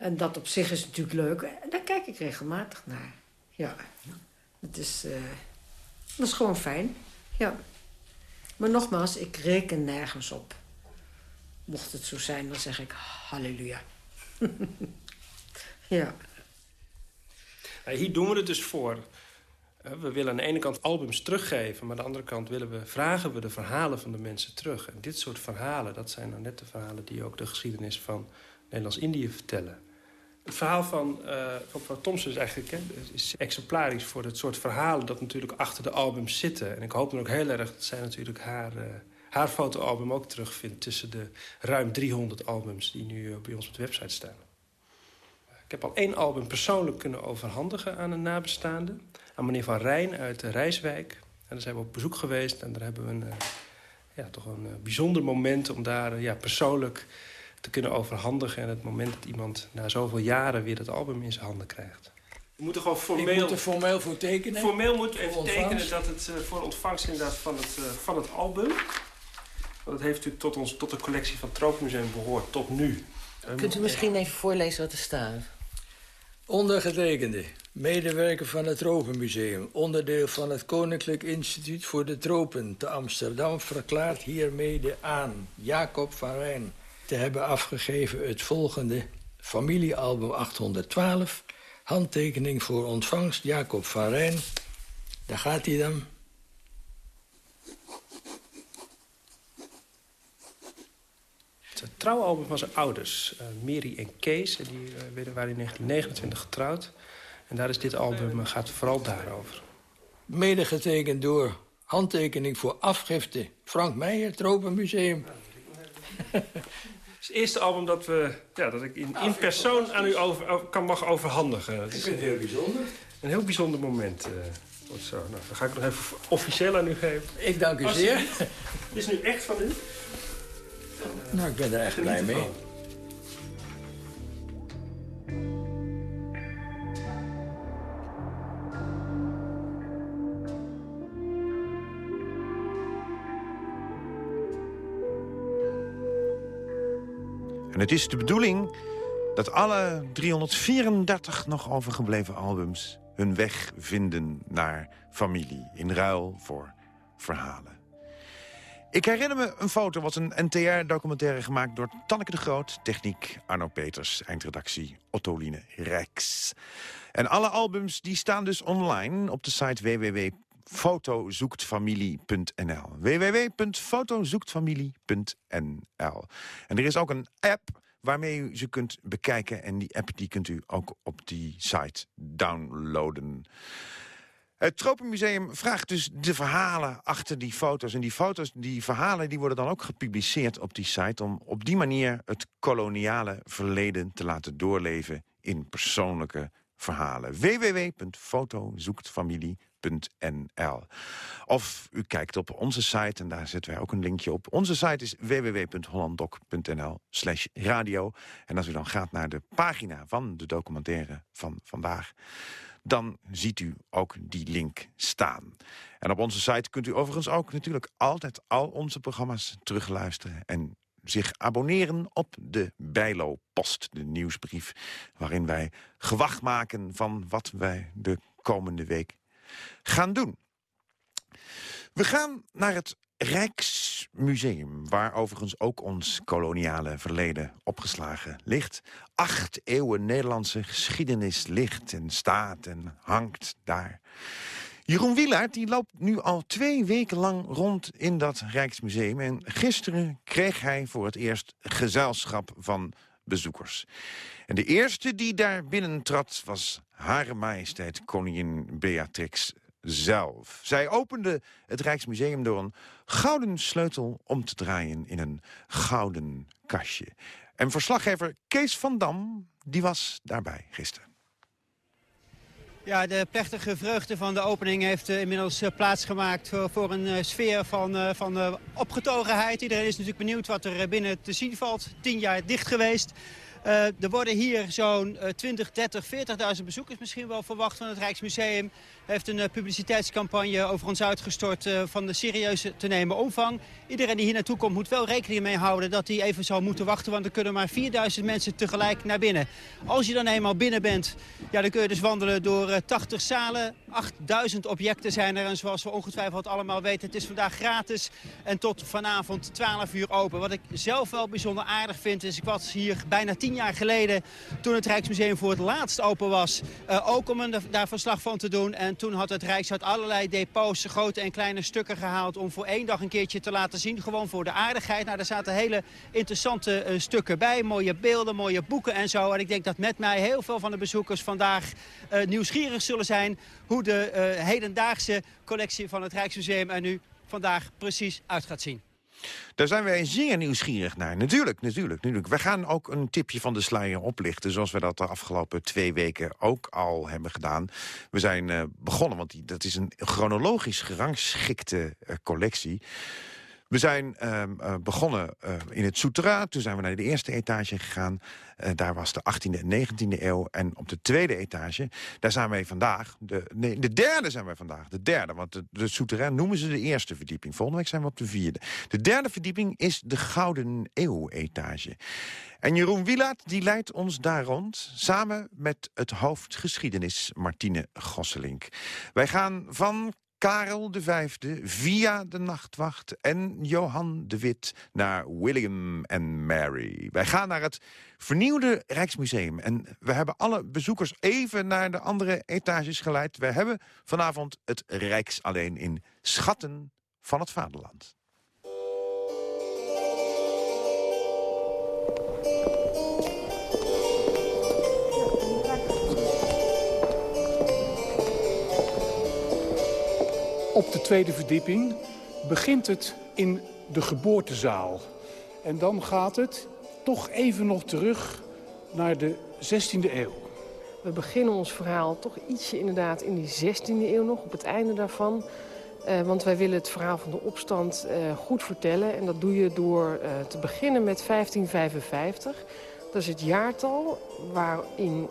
K: En dat op zich is natuurlijk leuk. En daar kijk ik regelmatig naar. Ja. Het is, eh, dat is gewoon fijn. Ja. Maar nogmaals, ik reken nergens op. Mocht het zo zijn, dan zeg ik halleluja. ja.
N: Nou, hier doen we het dus voor. Eh, We willen aan de ene kant albums teruggeven... maar aan de andere kant willen we, vragen we de verhalen van de mensen terug. En dit soort verhalen, dat zijn nou net de verhalen... die ook de geschiedenis van Nederlands-Indië vertellen. Het verhaal van, eh van Thompson is eigenlijk hè, is exemplarisch voor het soort verhalen... dat natuurlijk achter de albums zitten. En ik hoop dan ook heel erg dat zij natuurlijk haar, eh, haar fotoalbum ook terugvindt... tussen de ruim 300 albums die nu eh, bij ons op de website staan. Ik heb al één album persoonlijk kunnen overhandigen aan een nabestaande. Aan meneer Van Rijn uit Rijswijk. En daar zijn we op bezoek geweest. En daar hebben we een, ja, toch een bijzonder moment om daar ja, persoonlijk te kunnen overhandigen. En het moment dat iemand na zoveel jaren weer dat album in zijn handen krijgt. We moeten gewoon formeel...
P: Ik moet er formeel voor tekenen.
N: Formeel moet u even
P: ontvangst.
N: tekenen dat het eh, voor ontvangst inderdaad van het, eh, van het album... Want het heeft natuurlijk tot, ons, tot de collectie van het Tropenmuseum behoord, tot nu.
J: Kunt u misschien even voorlezen wat er staat?
P: Ondergetekende, medewerker van het Tropenmuseum, onderdeel van het Koninklijk Instituut voor de Tropen te Amsterdam, verklaart hiermede aan Jacob van Rijn te hebben afgegeven het volgende familiealbum 812, handtekening voor ontvangst Jacob van Rijn. Daar gaat hij dan.
N: Het trouwalbum van zijn ouders, eh Mary en Kees. En die eh, werden- waren in 1929 getrouwd. En daar is dit album, eh, gaat vooral daarover.
P: Medegetekend door handtekening voor afgifte Frank Meijer, Tropenmuseum.
N: Het is het eerste album dat, we, ja, dat ik in, in persoon aan u over, over- kan mag overhandigen. Het is
P: vind het heel bijzonder.
N: Een heel bijzonder moment. eh, wordt zo. Nou, dan ga ik nog even officieel aan u geven.
P: Ik dank u zeer.
N: Dit is nu echt van u.
P: Nou, ik ben er echt blij mee.
H: En het is de bedoeling dat alle 334 nog overgebleven albums... hun weg vinden naar familie, in ruil voor verhalen. Ik herinner me een foto, was een NTR-documentaire gemaakt... door Tanneke de Groot, techniek Arno Peters, eindredactie Ottoline Rijks. En alle albums die staan dus online op de site www.fotozoektfamilie.nl www.fotozoektfamilie.nl En er is ook een app waarmee u ze kunt bekijken. En die app die kunt u ook op die site downloaden. Het Tropenmuseum vraagt dus de verhalen achter die foto's. En die foto's, die verhalen, die worden dan ook gepubliceerd op die site... om op die manier het koloniale verleden te laten doorleven in persoonlijke verhalen. www.fotozoektfamilie.nl Of u kijkt op onze site, en daar zetten wij ook een linkje op. Onze site is www.hollanddoc.nl slash radio. En als u dan gaat naar de pagina van de documentaire van vandaag dan ziet u ook die link staan. En op onze site kunt u overigens ook natuurlijk altijd al onze programma's terugluisteren... en zich abonneren op de Bijlo-post, de nieuwsbrief... waarin wij gewacht maken van wat wij de komende week gaan doen. We gaan naar het Rijksmuseum, waar overigens ook ons koloniale verleden opgeslagen ligt. Acht eeuwen Nederlandse geschiedenis ligt en staat en hangt daar. Jeroen Wielaert die loopt nu al twee weken lang rond in dat Rijksmuseum. En gisteren kreeg hij voor het eerst gezelschap van bezoekers. En de eerste die daar binnentrad was Hare Majesteit Koningin Beatrix zelf. Zij opende het Rijksmuseum door een gouden sleutel om te draaien in een gouden kastje. En verslaggever Kees van Dam die was daarbij gisteren.
Q: Ja, de plechtige vreugde van de opening heeft uh, inmiddels uh, plaatsgemaakt voor, voor een uh, sfeer van, van opgetogenheid. Iedereen is natuurlijk benieuwd wat er binnen te zien valt. Tien jaar dicht geweest. Er worden hier zo'n uh, 20, 30, 40.000 bezoekers misschien wel verwacht van het Rijksmuseum. Heeft een uh, publiciteitscampagne over ons uitgestort van de serieuze te nemen omvang. Iedereen die hier naartoe komt moet wel rekening mee houden dat hij even zal moeten wachten. Want er kunnen maar 4000 mensen tegelijk naar binnen. Als je dan eenmaal binnen bent, ja, dan kun je dus wandelen door 80 zalen. 8000 objecten zijn er en zoals we ongetwijfeld allemaal weten, het is vandaag gratis. En tot vanavond 12 uur open. Wat ik zelf wel bijzonder aardig vind is, ik was hier bijna 10 jaar geleden toen het Rijksmuseum voor het laatst open was. Ook om daar verslag van te doen. En toen had het Rijkshuis allerlei depots, grote en kleine stukken gehaald... om voor één dag een keertje te laten zien. Gewoon voor de aardigheid. Nou, daar zaten hele interessante uh, stukken bij. Mooie beelden, mooie boeken en zo. En ik denk dat met mij heel veel van de bezoekers vandaag uh, nieuwsgierig zullen zijn... hoe de hedendaagse collectie van het Rijksmuseum er nu vandaag precies uit gaat zien.
H: Daar zijn wij zeer nieuwsgierig naar. Natuurlijk, natuurlijk, natuurlijk. We gaan ook een tipje van de sluier oplichten... zoals we dat de afgelopen twee weken ook al hebben gedaan. We zijn uh, begonnen, want die, dat is een chronologisch gerangschikte uh, collectie... We zijn uh, begonnen uh, in het Souterrain. Toen zijn we naar de eerste etage gegaan. Uh, daar was de 18e en 19e eeuw. En op de tweede etage, daar zijn wij vandaag... De, nee, de derde zijn wij vandaag. De derde, want de, de noemen ze de eerste verdieping. Volgende week zijn we op de vierde. De derde verdieping is de Gouden Eeuw-etage. En Jeroen Wielaert die leidt ons daar rond... samen met het hoofdgeschiedenis Martine Gosselink. Wij gaan van Karel V via de Nachtwacht en Johan de Wit naar William en Mary. Wij gaan naar het vernieuwde Rijksmuseum. En we hebben alle bezoekers even naar de andere etages geleid. We hebben vanavond het Rijks alleen in Schatten van het Vaderland.
R: Op de tweede verdieping begint het in de geboortezaal. En dan gaat het toch even nog terug naar de 16e eeuw.
S: We beginnen ons verhaal toch ietsje inderdaad in die 16e eeuw nog, op het einde daarvan. Uh, want wij willen het verhaal van de opstand uh, goed vertellen. En dat doe je door uh, te beginnen met 1555. Dat is het jaartal waarin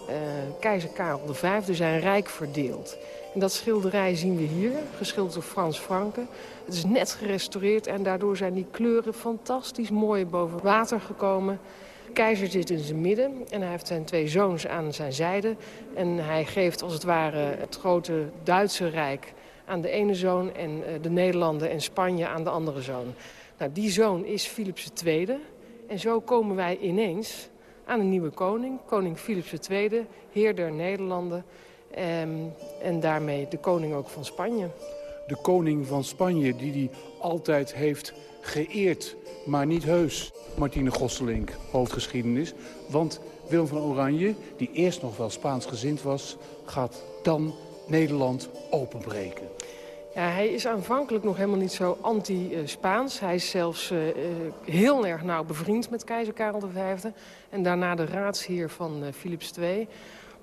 S: keizer Karel V zijn rijk verdeelt. En dat schilderij zien we hier, geschilderd door Frans Franke. Het is net gerestaureerd en daardoor zijn die kleuren fantastisch mooi boven water gekomen. De keizer zit in zijn midden en hij heeft zijn twee zoons aan zijn zijde. En hij geeft als het ware het grote Duitse Rijk aan de ene zoon... en de Nederlanden en Spanje aan de andere zoon. Nou, die zoon is Philips II. En zo komen wij ineens aan een nieuwe koning. Koning Philips II, heer der Nederlanden... Um, en daarmee de koning ook van Spanje.
R: De koning van Spanje die hij altijd heeft geëerd, maar niet heus. Martine Gosselink, hoofdgeschiedenis. Want Willem van Oranje, die eerst nog wel Spaans gezind was... gaat dan Nederland openbreken.
S: Ja, hij is aanvankelijk nog helemaal niet zo anti-Spaans. Hij is zelfs uh, heel erg nauw bevriend met keizer Karel V. En daarna de raadsheer van uh, Philips II.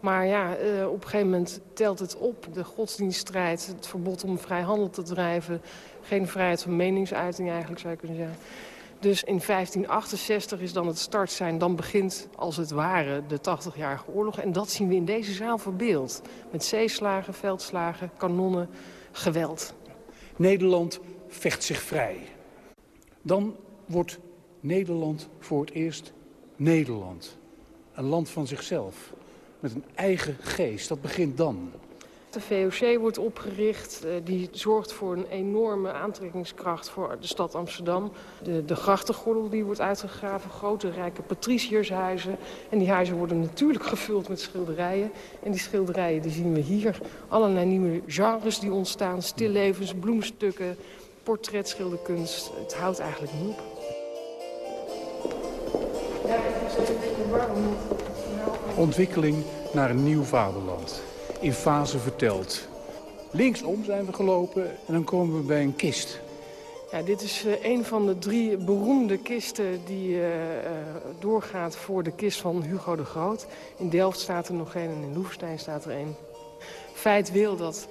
S: Maar ja, uh, op een gegeven moment telt het op. De godsdienststrijd, het verbod om vrij handel te drijven. Geen vrijheid van meningsuiting eigenlijk, zou je kunnen zeggen. Dus in 1568 is dan het start zijn. Dan begint als het ware de 80-jarige oorlog. En dat zien we in deze zaal verbeeld. Met zeeslagen, veldslagen, kanonnen, geweld.
R: Nederland vecht zich vrij. Dan wordt Nederland voor het eerst Nederland. Een land van zichzelf met een eigen geest. Dat begint dan.
S: De VOC wordt opgericht. Uh, die zorgt voor een enorme aantrekkingskracht voor de stad Amsterdam. De, de grachtengordel die wordt uitgegraven. Grote rijke patriciërshuizen. En die huizen worden natuurlijk gevuld met schilderijen. En die schilderijen die zien we hier. Allerlei nieuwe genres die ontstaan. Stillevens, bloemstukken, portretschilderkunst. Het houdt eigenlijk niet op.
R: Ja, het is een beetje warm. Ontwikkeling naar een nieuw vaderland in fase verteld. Linksom zijn we gelopen en dan komen we bij een kist.
S: Ja, dit is uh, een van de drie beroemde kisten die uh, uh, doorgaat voor de kist van Hugo de Groot. In Delft staat er nog één en in Loevestein staat er één. Feit wil dat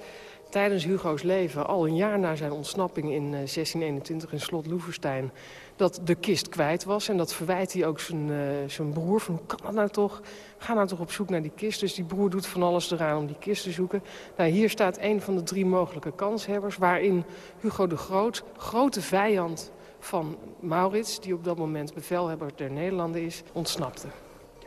S: tijdens Hugo's leven, al een jaar na zijn ontsnapping in 1621 in slot Loevestein, dat de kist kwijt was. En dat verwijt hij ook zijn, zijn broer. Van, hoe kan dat nou toch? Ga nou toch op zoek naar die kist. Dus die broer doet van alles eraan om die kist te zoeken. Nou, hier staat een van de drie mogelijke kanshebbers... waarin Hugo de Groot, grote vijand van Maurits... die op dat moment bevelhebber der Nederlanden is, ontsnapte.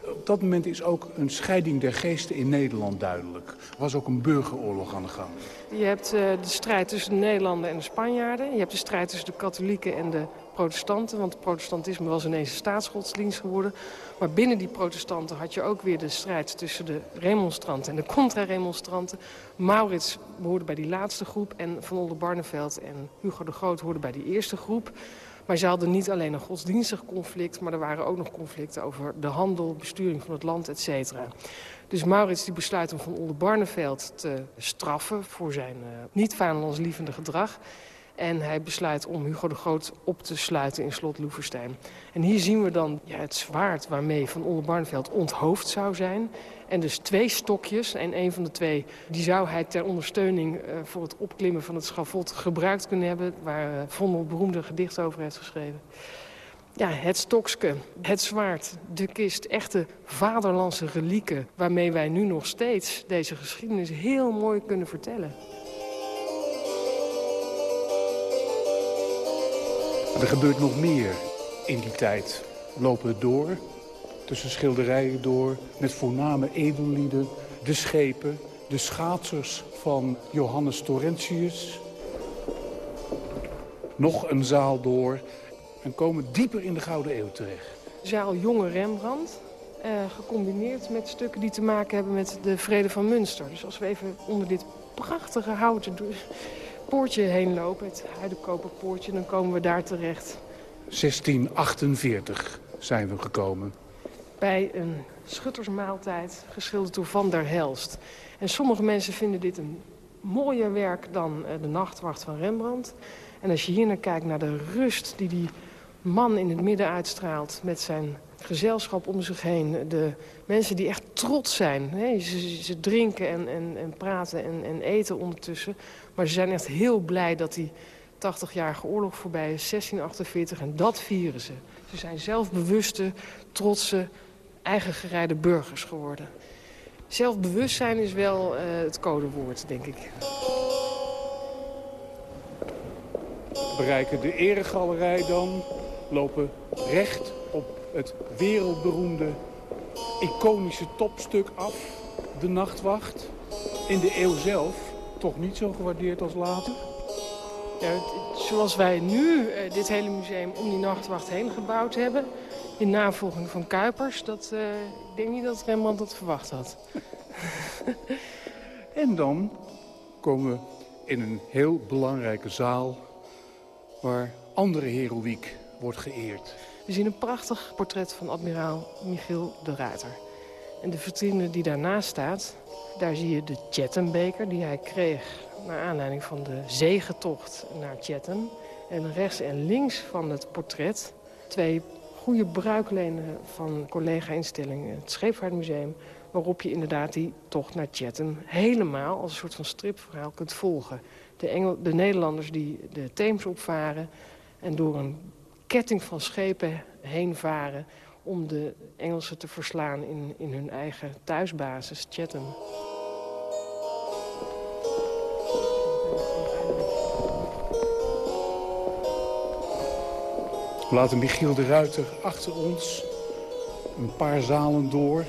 R: Op dat moment is ook een scheiding der geesten in Nederland duidelijk. Er was ook een burgeroorlog aan de gang.
S: Je hebt uh, de strijd tussen de Nederlanden en de Spanjaarden. Je hebt de strijd tussen de katholieken en de protestanten. Want het protestantisme was ineens een staatsgodsdienst geworden. Maar binnen die protestanten had je ook weer de strijd tussen de remonstranten en de contra-remonstranten. Maurits behoorde bij die laatste groep en Van Oldenbarneveld en Hugo de Groot hoorden bij die eerste groep. Maar ze hadden niet alleen een godsdienstig conflict... maar er waren ook nog conflicten over de handel, besturing van het land, et cetera. Dus Maurits die besluit om van Oldenbarneveld te straffen... voor zijn uh, niet-vaderlandslievende gedrag. En hij besluit om Hugo de Groot op te sluiten in slot Loevestein. En hier zien we dan het zwaard waarmee Van Oldenbarneveld onthoofd zou zijn. En dus twee stokjes. En een van de twee die zou hij ter ondersteuning uh, voor het opklimmen van het schavot gebruikt kunnen hebben. Waar uh, Vondel beroemde gedicht over heeft geschreven. Ja, het stokske, het zwaard, de kist, echte vaderlandse relieken... waarmee wij nu nog steeds deze geschiedenis heel mooi kunnen vertellen.
R: Er gebeurt nog meer in die tijd. We lopen door, tussen schilderijen door, met voorname edellieden, de schepen, de schaatsers van Johannes Torrentius. Nog een zaal door en komen dieper in de Gouden Eeuw terecht.
S: Zaal Jonge Rembrandt, eh, gecombineerd met stukken die te maken hebben met de Vrede van Münster. Dus als we even onder dit prachtige houten poortje heen lopen, het Heidekoperpoortje, dan komen we daar terecht.
R: 1648 zijn we gekomen.
S: Bij een schuttersmaaltijd geschilderd door Van der Helst. En sommige mensen vinden dit een mooier werk dan de Nachtwacht van Rembrandt. En als je hier naar kijkt, naar de rust die die man in het midden uitstraalt... met zijn gezelschap om zich heen. De mensen die echt trots zijn. Hè? Ze, ze, drinken en, en, en praten en, en, eten ondertussen. Maar ze zijn echt heel blij dat die 80-jarige oorlog voorbij is, 1648. En dat vieren ze. Ze zijn zelfbewuste, trotse, eigengereide burgers geworden. Zelfbewustzijn is wel uh, het codewoord, denk ik.
R: We bereiken de eregalerij dan, lopen recht op het wereldberoemde iconische topstuk af, De Nachtwacht. In de eeuw zelf toch niet zo gewaardeerd als later.
S: Ja, zoals wij nu uh, dit hele museum om die nachtwacht heen gebouwd hebben... in navolging van Kuipers, dat, uh, ik denk niet dat Rembrandt dat verwacht had.
R: en dan komen we in een heel belangrijke zaal... waar andere heroïek wordt geëerd.
S: We zien een prachtig portret van admiraal Michiel de Ruiter. En de vitrine die daarnaast staat, daar zie je de Chathambeker die hij kreeg... naar aanleiding van de zegetocht naar Chatham. En rechts en links van het portret twee goede bruiklenen van collega-instelling, het Scheepvaartmuseum... waarop je inderdaad die tocht naar Chatham helemaal als een soort van stripverhaal kunt volgen. De, Engel, de Nederlanders die de Theems opvaren en door een ketting van schepen heen varen om de Engelsen te verslaan in, in hun eigen thuisbasis, Chatham.
R: We laten Michiel de Ruiter achter ons een paar zalen door...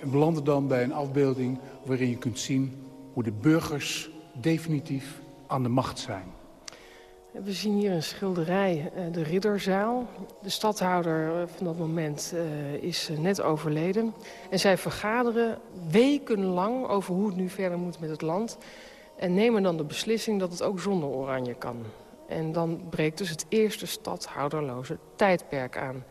R: en belanden dan bij een afbeelding waarin je kunt zien hoe hoe de burgers definitief aan de macht zijn.
S: We zien hier een schilderij, eh, de Ridderzaal. De stadhouder eh, van dat moment uh, is net overleden. En zij vergaderen wekenlang over hoe het nu verder moet met het land. En nemen dan de beslissing dat het ook zonder oranje kan. En dan breekt dus het eerste stadhouderloze tijdperk aan.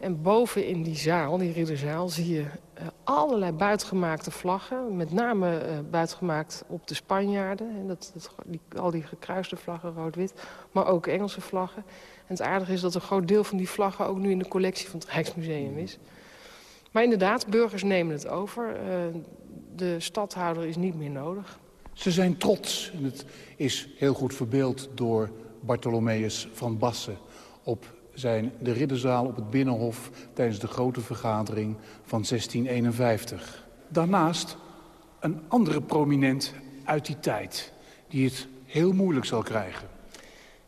S: En boven in die zaal, die ridderzaal, zie je uh, allerlei buitgemaakte vlaggen. Met name uh, buitgemaakt op de Spanjaarden. En dat, dat, die, al die gekruiste vlaggen, rood-wit. Maar ook Engelse vlaggen. En het aardige is dat een groot deel van die vlaggen ook nu in de collectie van het Rijksmuseum is. Maar inderdaad, burgers nemen het over. Uh, de stadhouder is niet meer nodig.
R: Ze zijn trots. En het is heel goed verbeeld door Bartholomeus van Bassen op zijn de ridderzaal op het Binnenhof tijdens de grote vergadering van 1651. Daarnaast een andere prominent uit die tijd die het heel moeilijk zal krijgen.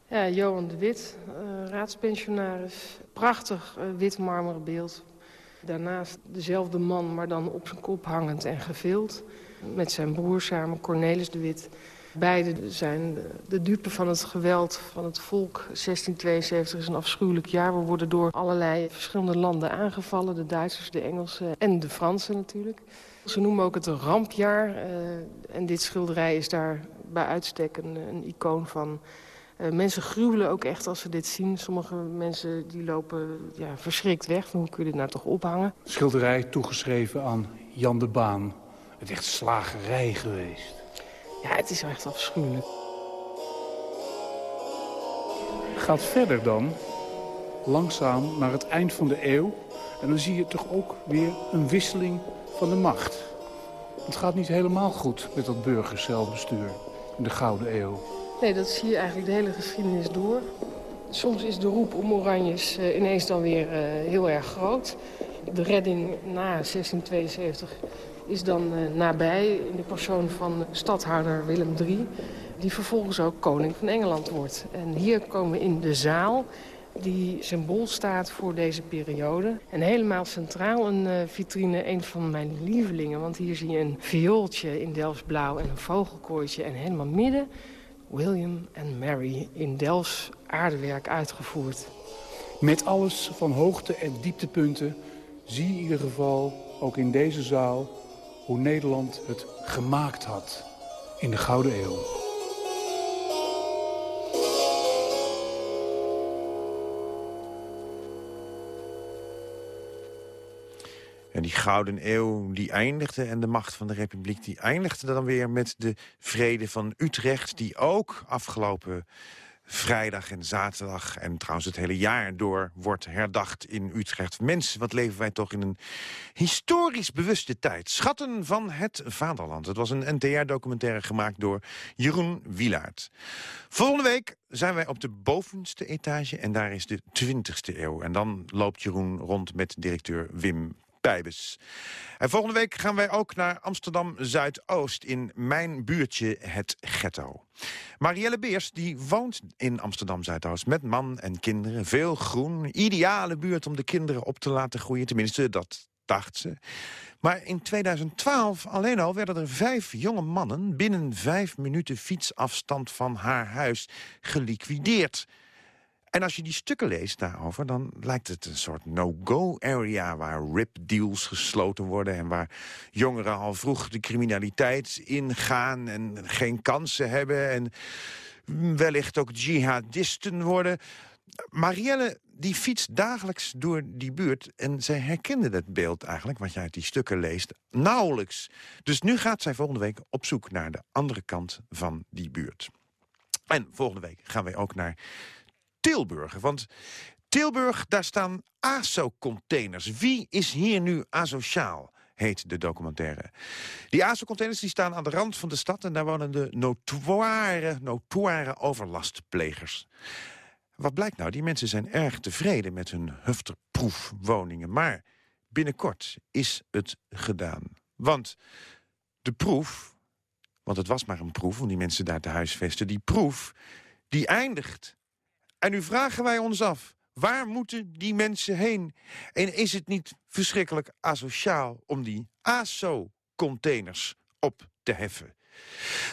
S: Ja, Johan de Wit, uh, raadspensionaris. Prachtig uh, wit marmeren beeld. Daarnaast dezelfde man, maar dan op zijn kop hangend en gevild. Met zijn broer samen, Cornelis de Wit. Beiden zijn de dupe van het geweld van het volk. 1672 is een afschuwelijk jaar. We worden door allerlei verschillende landen aangevallen. De Duitsers, de Engelsen en de Fransen natuurlijk. Ze noemen ook het rampjaar. Uh, en dit schilderij is daar bij uitstek een, icoon van. Uh, mensen gruwelen ook echt als ze dit zien. Sommige mensen die lopen ja, verschrikt weg. Hoe kun je dit nou toch ophangen?
R: Schilderij toegeschreven aan Jan de Baan. Het is echt slagerij geweest.
S: Ja, het is echt afschuwelijk.
R: Gaat verder dan, langzaam naar het eind van de eeuw. En dan zie je toch ook weer een wisseling van de macht. Het gaat niet helemaal goed met dat burgerzelfbestuur in de Gouden Eeuw.
S: Nee, dat zie je eigenlijk de hele geschiedenis door. Soms is de roep om oranjes uh, ineens dan weer uh, heel erg groot. De redding na 1672 is dan uh, nabij in de persoon van stadhouder Willem III... die vervolgens ook koning van Engeland wordt. En hier komen we in de zaal die symbool staat voor deze periode. En helemaal centraal een uh, vitrine, een van mijn lievelingen. Want hier zie je een viooltje in Delfts blauw en een vogelkooitje. En helemaal midden William en Mary in Delfts aardewerk uitgevoerd.
R: Met alles van hoogte- en dieptepunten zie je in ieder geval, ook in deze zaal... hoe Nederland het gemaakt had in de Gouden Eeuw.
H: En die Gouden Eeuw die eindigde en de macht van de Republiek... die eindigde dan weer met de vrede van Utrecht... die ook afgelopen vrijdag en zaterdag en trouwens het hele jaar door wordt herdacht in Utrecht. Mensen, wat leven wij toch in een historisch bewuste tijd. Schatten van het vaderland. Het was een NTR-documentaire gemaakt door Jeroen Wielaert. Volgende week zijn wij op de bovenste etage en daar is de 20ste eeuw. En dan loopt Jeroen rond met directeur Wim Pijbes. En volgende week gaan wij ook naar Amsterdam-Zuidoost... in mijn buurtje het Ghetto. Marielle Beers die woont in Amsterdam-Zuidoost... met man en kinderen, veel groen. Ideale buurt om de kinderen op te laten groeien. Tenminste, dat dacht ze. Maar in 2012 alleen al werden er vijf jonge mannen... binnen vijf minuten fietsafstand van haar huis geliquideerd... En als je die stukken leest daarover, dan lijkt het een soort no-go-area... waar rip-deals gesloten worden en waar jongeren al vroeg de criminaliteit ingaan... en geen kansen hebben en wellicht ook jihadisten worden. Marielle die fietst dagelijks door die buurt en zij herkende dat beeld eigenlijk... wat je uit die stukken leest, nauwelijks. Dus nu gaat zij volgende week op zoek naar de andere kant van die buurt. En volgende week gaan wij ook naar Tilburg. Want Tilburg, daar staan ASO-containers. Wie is hier nu asociaal? heet de documentaire. Die ASO-containers staan aan de rand van de stad... en daar wonen de notoire, notoire overlastplegers. Wat blijkt nou? Die mensen zijn erg tevreden met hun hufterproefwoningen. Maar binnenkort is het gedaan. Want de proef, want het was maar een proef... om die mensen daar te huisvesten, die proef, die eindigt en nu vragen wij ons af, waar moeten die mensen heen? En is het niet verschrikkelijk asociaal om die ASO-containers op te heffen?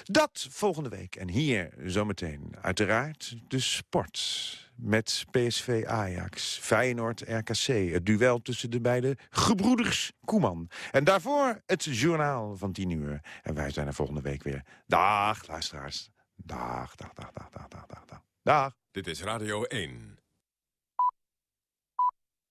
H: Dat volgende week. En hier zometeen uiteraard de sport. Met PSV Ajax, Feyenoord RKC. Het duel tussen de beide gebroeders Koeman. En daarvoor het journaal van 10 uur. En wij zijn er volgende week weer. Dag, luisteraars. Dag, dag, dag, dag, dag, dag, dag. Dag.
G: Dit is Radio 1.